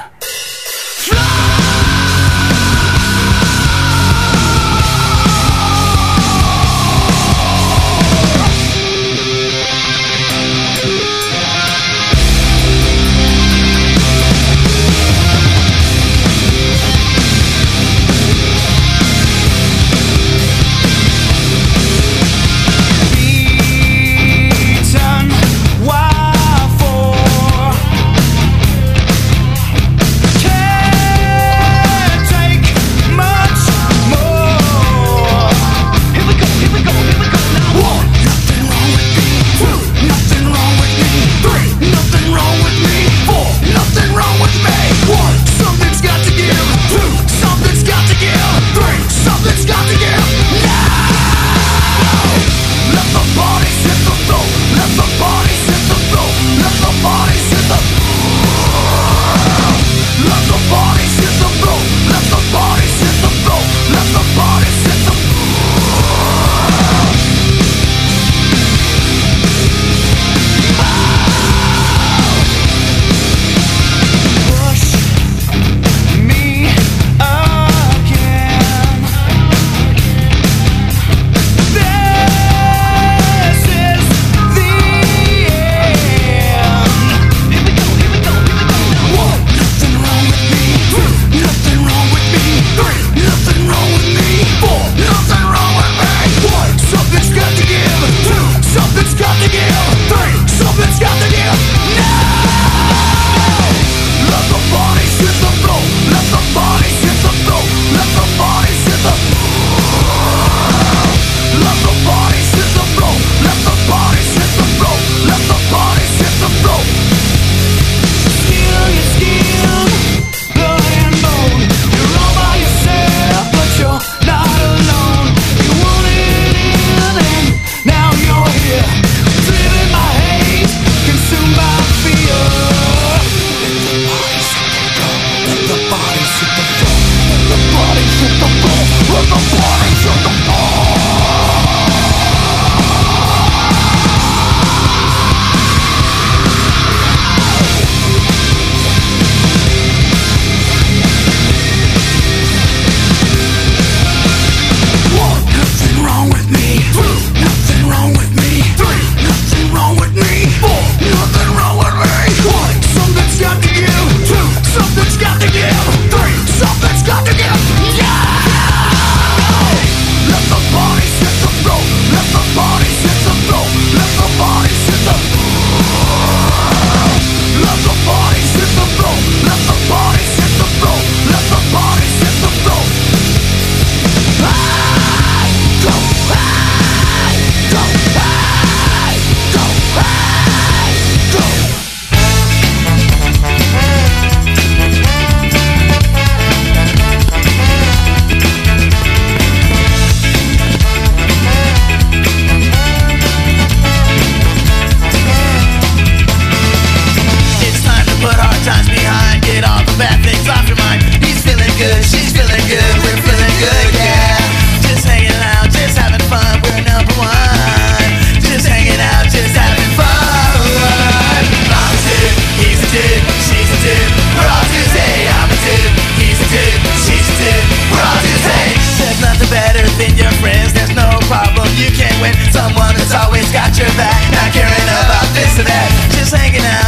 within your friends, there's no problem you can't win. Someone that's always got your back, not caring about this or that, just hanging out.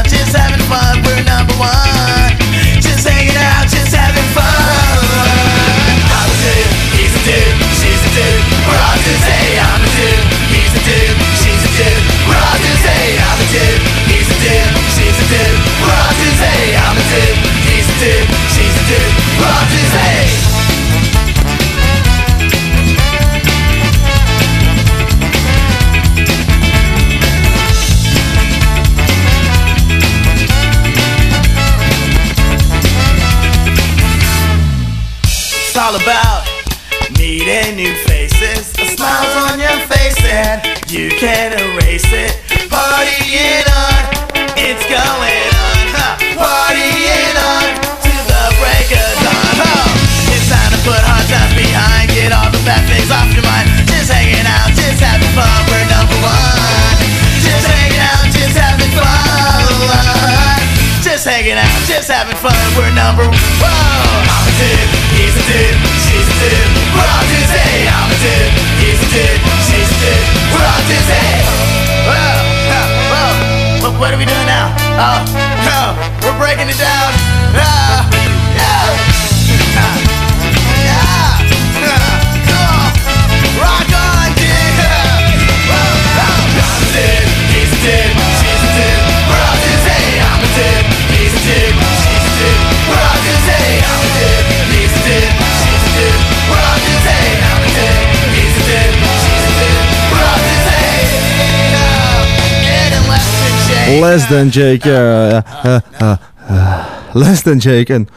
Less than Jake, yeah. uh, uh, uh, less than Jake en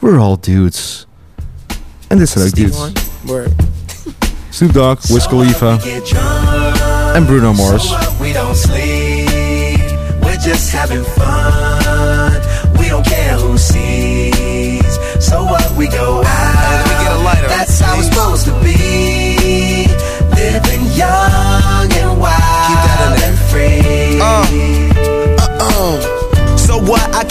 we're all dudes. En dit zijn ook dudes. Word. Snoop Dogg, Wiz Khalifa and Bruno Mars. We don't sleep, we're just having fun. We don't care who sees. So what we go out. we get a lighter. That's how it's supposed to What? I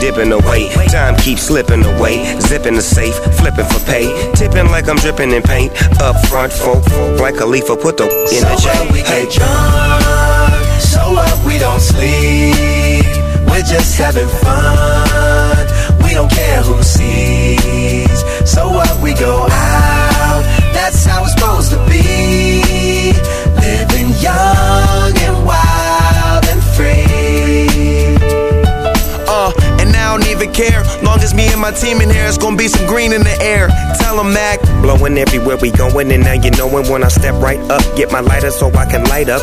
dipping away. Time keeps slipping away. Zipping the safe, flipping for pay. Tipping like I'm dripping in paint. Up front, folk, like a leaf, put the in the So chain. what we get drunk, so what we don't sleep. We're just having fun. We don't care who sees. So what we go out. That's how it's supposed to be. Even care. Long as me and my team in here, it's gonna be some green in the air. Tell 'em, Mac. Blowing everywhere we going, and now you knowin' when I step right up. Get my lighter so I can light up.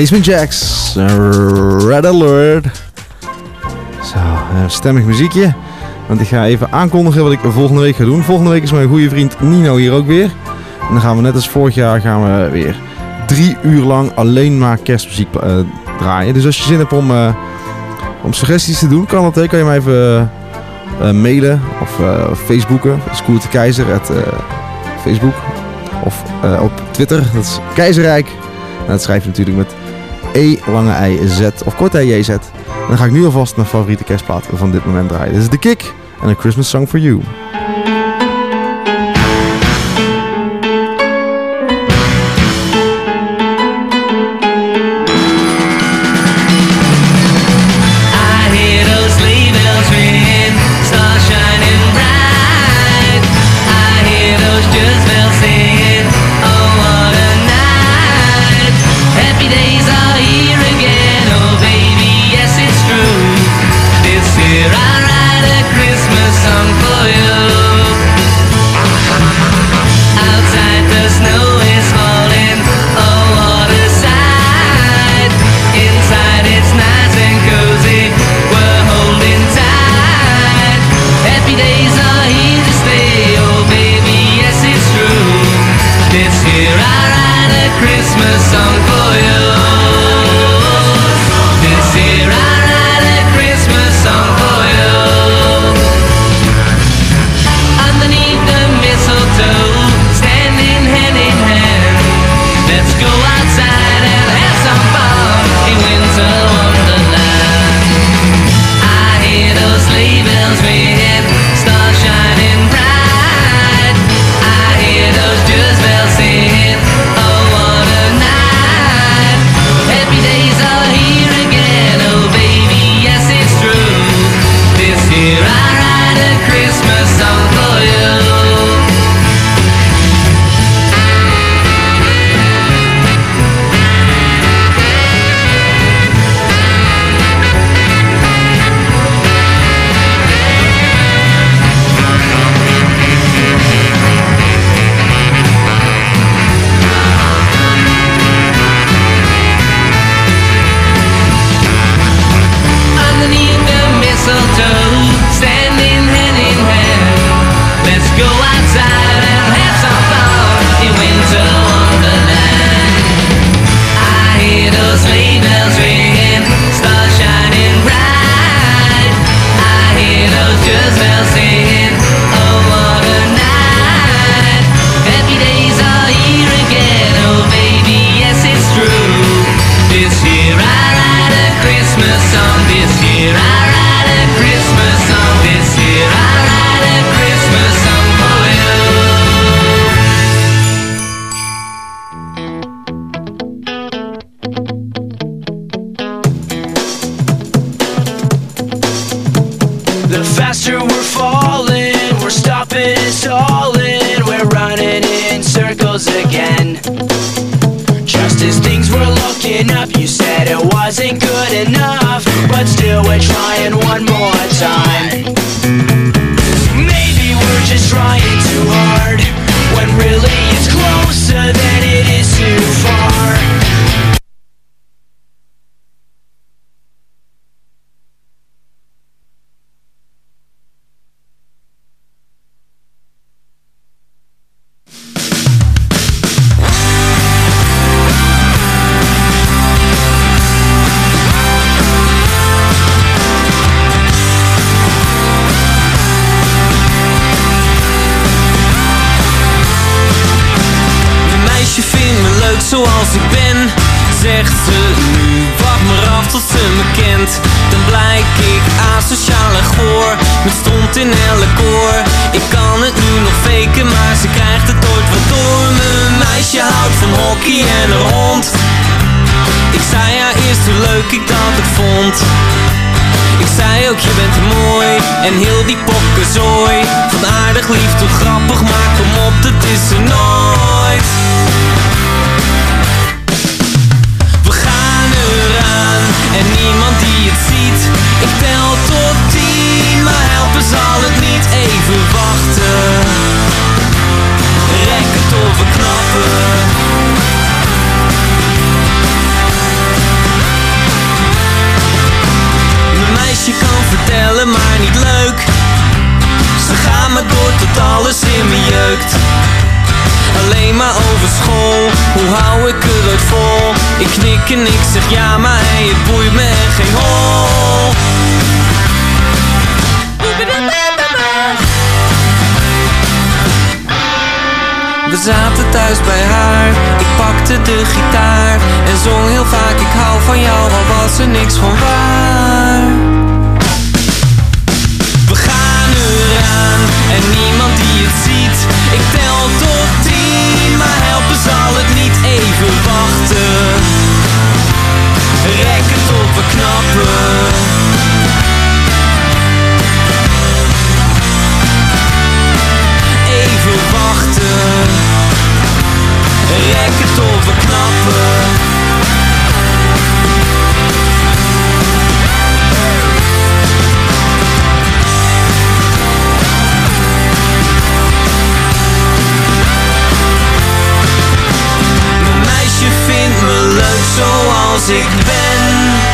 Basement Jacks, Red Alert. Zo, eh, stemmig muziekje. Want ik ga even aankondigen wat ik volgende week ga doen. Volgende week is mijn goede vriend Nino hier ook weer. En dan gaan we net als vorig jaar gaan we weer drie uur lang alleen maar kerstmuziek eh, draaien. Dus als je zin hebt om, eh, om suggesties te doen, kan dat. Hè? Kan je mij even mailen of facebooken. Dat de Keizer Facebook. Of op Twitter, dat is Keizerrijk. En dat schrijf je natuurlijk met E, lange I, Z of korte I, Z. Dan ga ik nu alvast mijn favoriete kerstplaat van dit moment draaien. Dit is de Kick en A Christmas Song For You.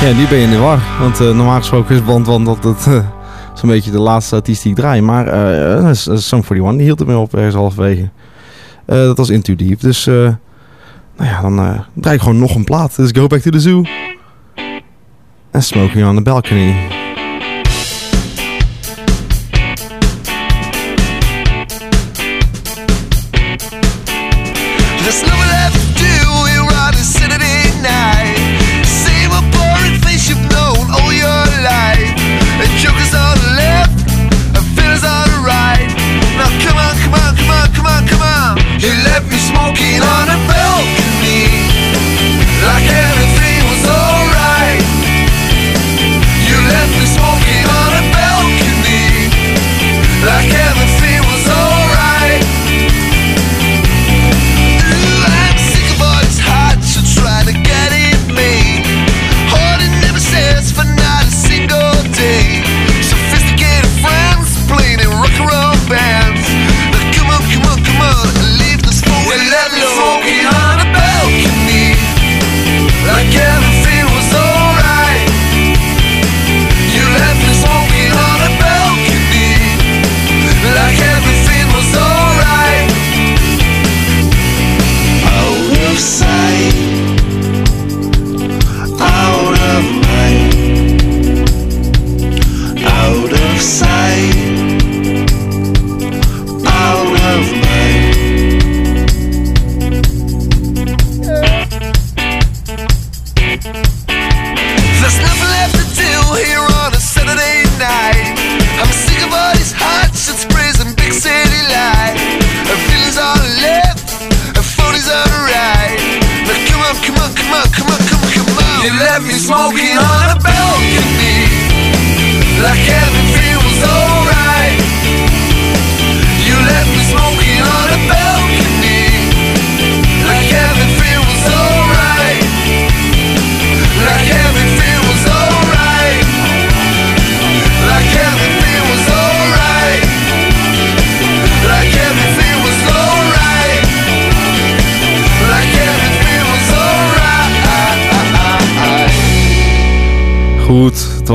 Ja, nu ben je in de war. Want eh, normaal gesproken is Bandwand dat uh, zo'n beetje de laatste statistiek die draai. Maar uh, Song 41 die hield ermee op ergens halverwege. dat was Into Deep. Dus nou ja, dan draai ik gewoon nog een plaat. Dus Go Back to the Zoo. En Smoking on the Balcony.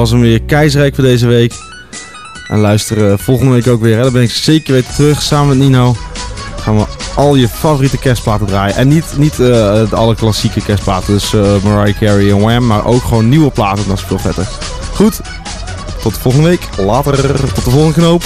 was hem weer keizerrijk voor deze week. En luisteren eh, volgende week ook weer. Dan ben ik zeker weer terug samen met Nino. Gaan we al je favoriete kerstplaten draaien. En niet, niet eh, de alle klassieke kerstplaten. Dus eh, Mariah Carey en Wham. Maar ook gewoon nieuwe platen. Dat is veel vetter. Goed. Tot volgende week. Later. Tot de volgende knoop.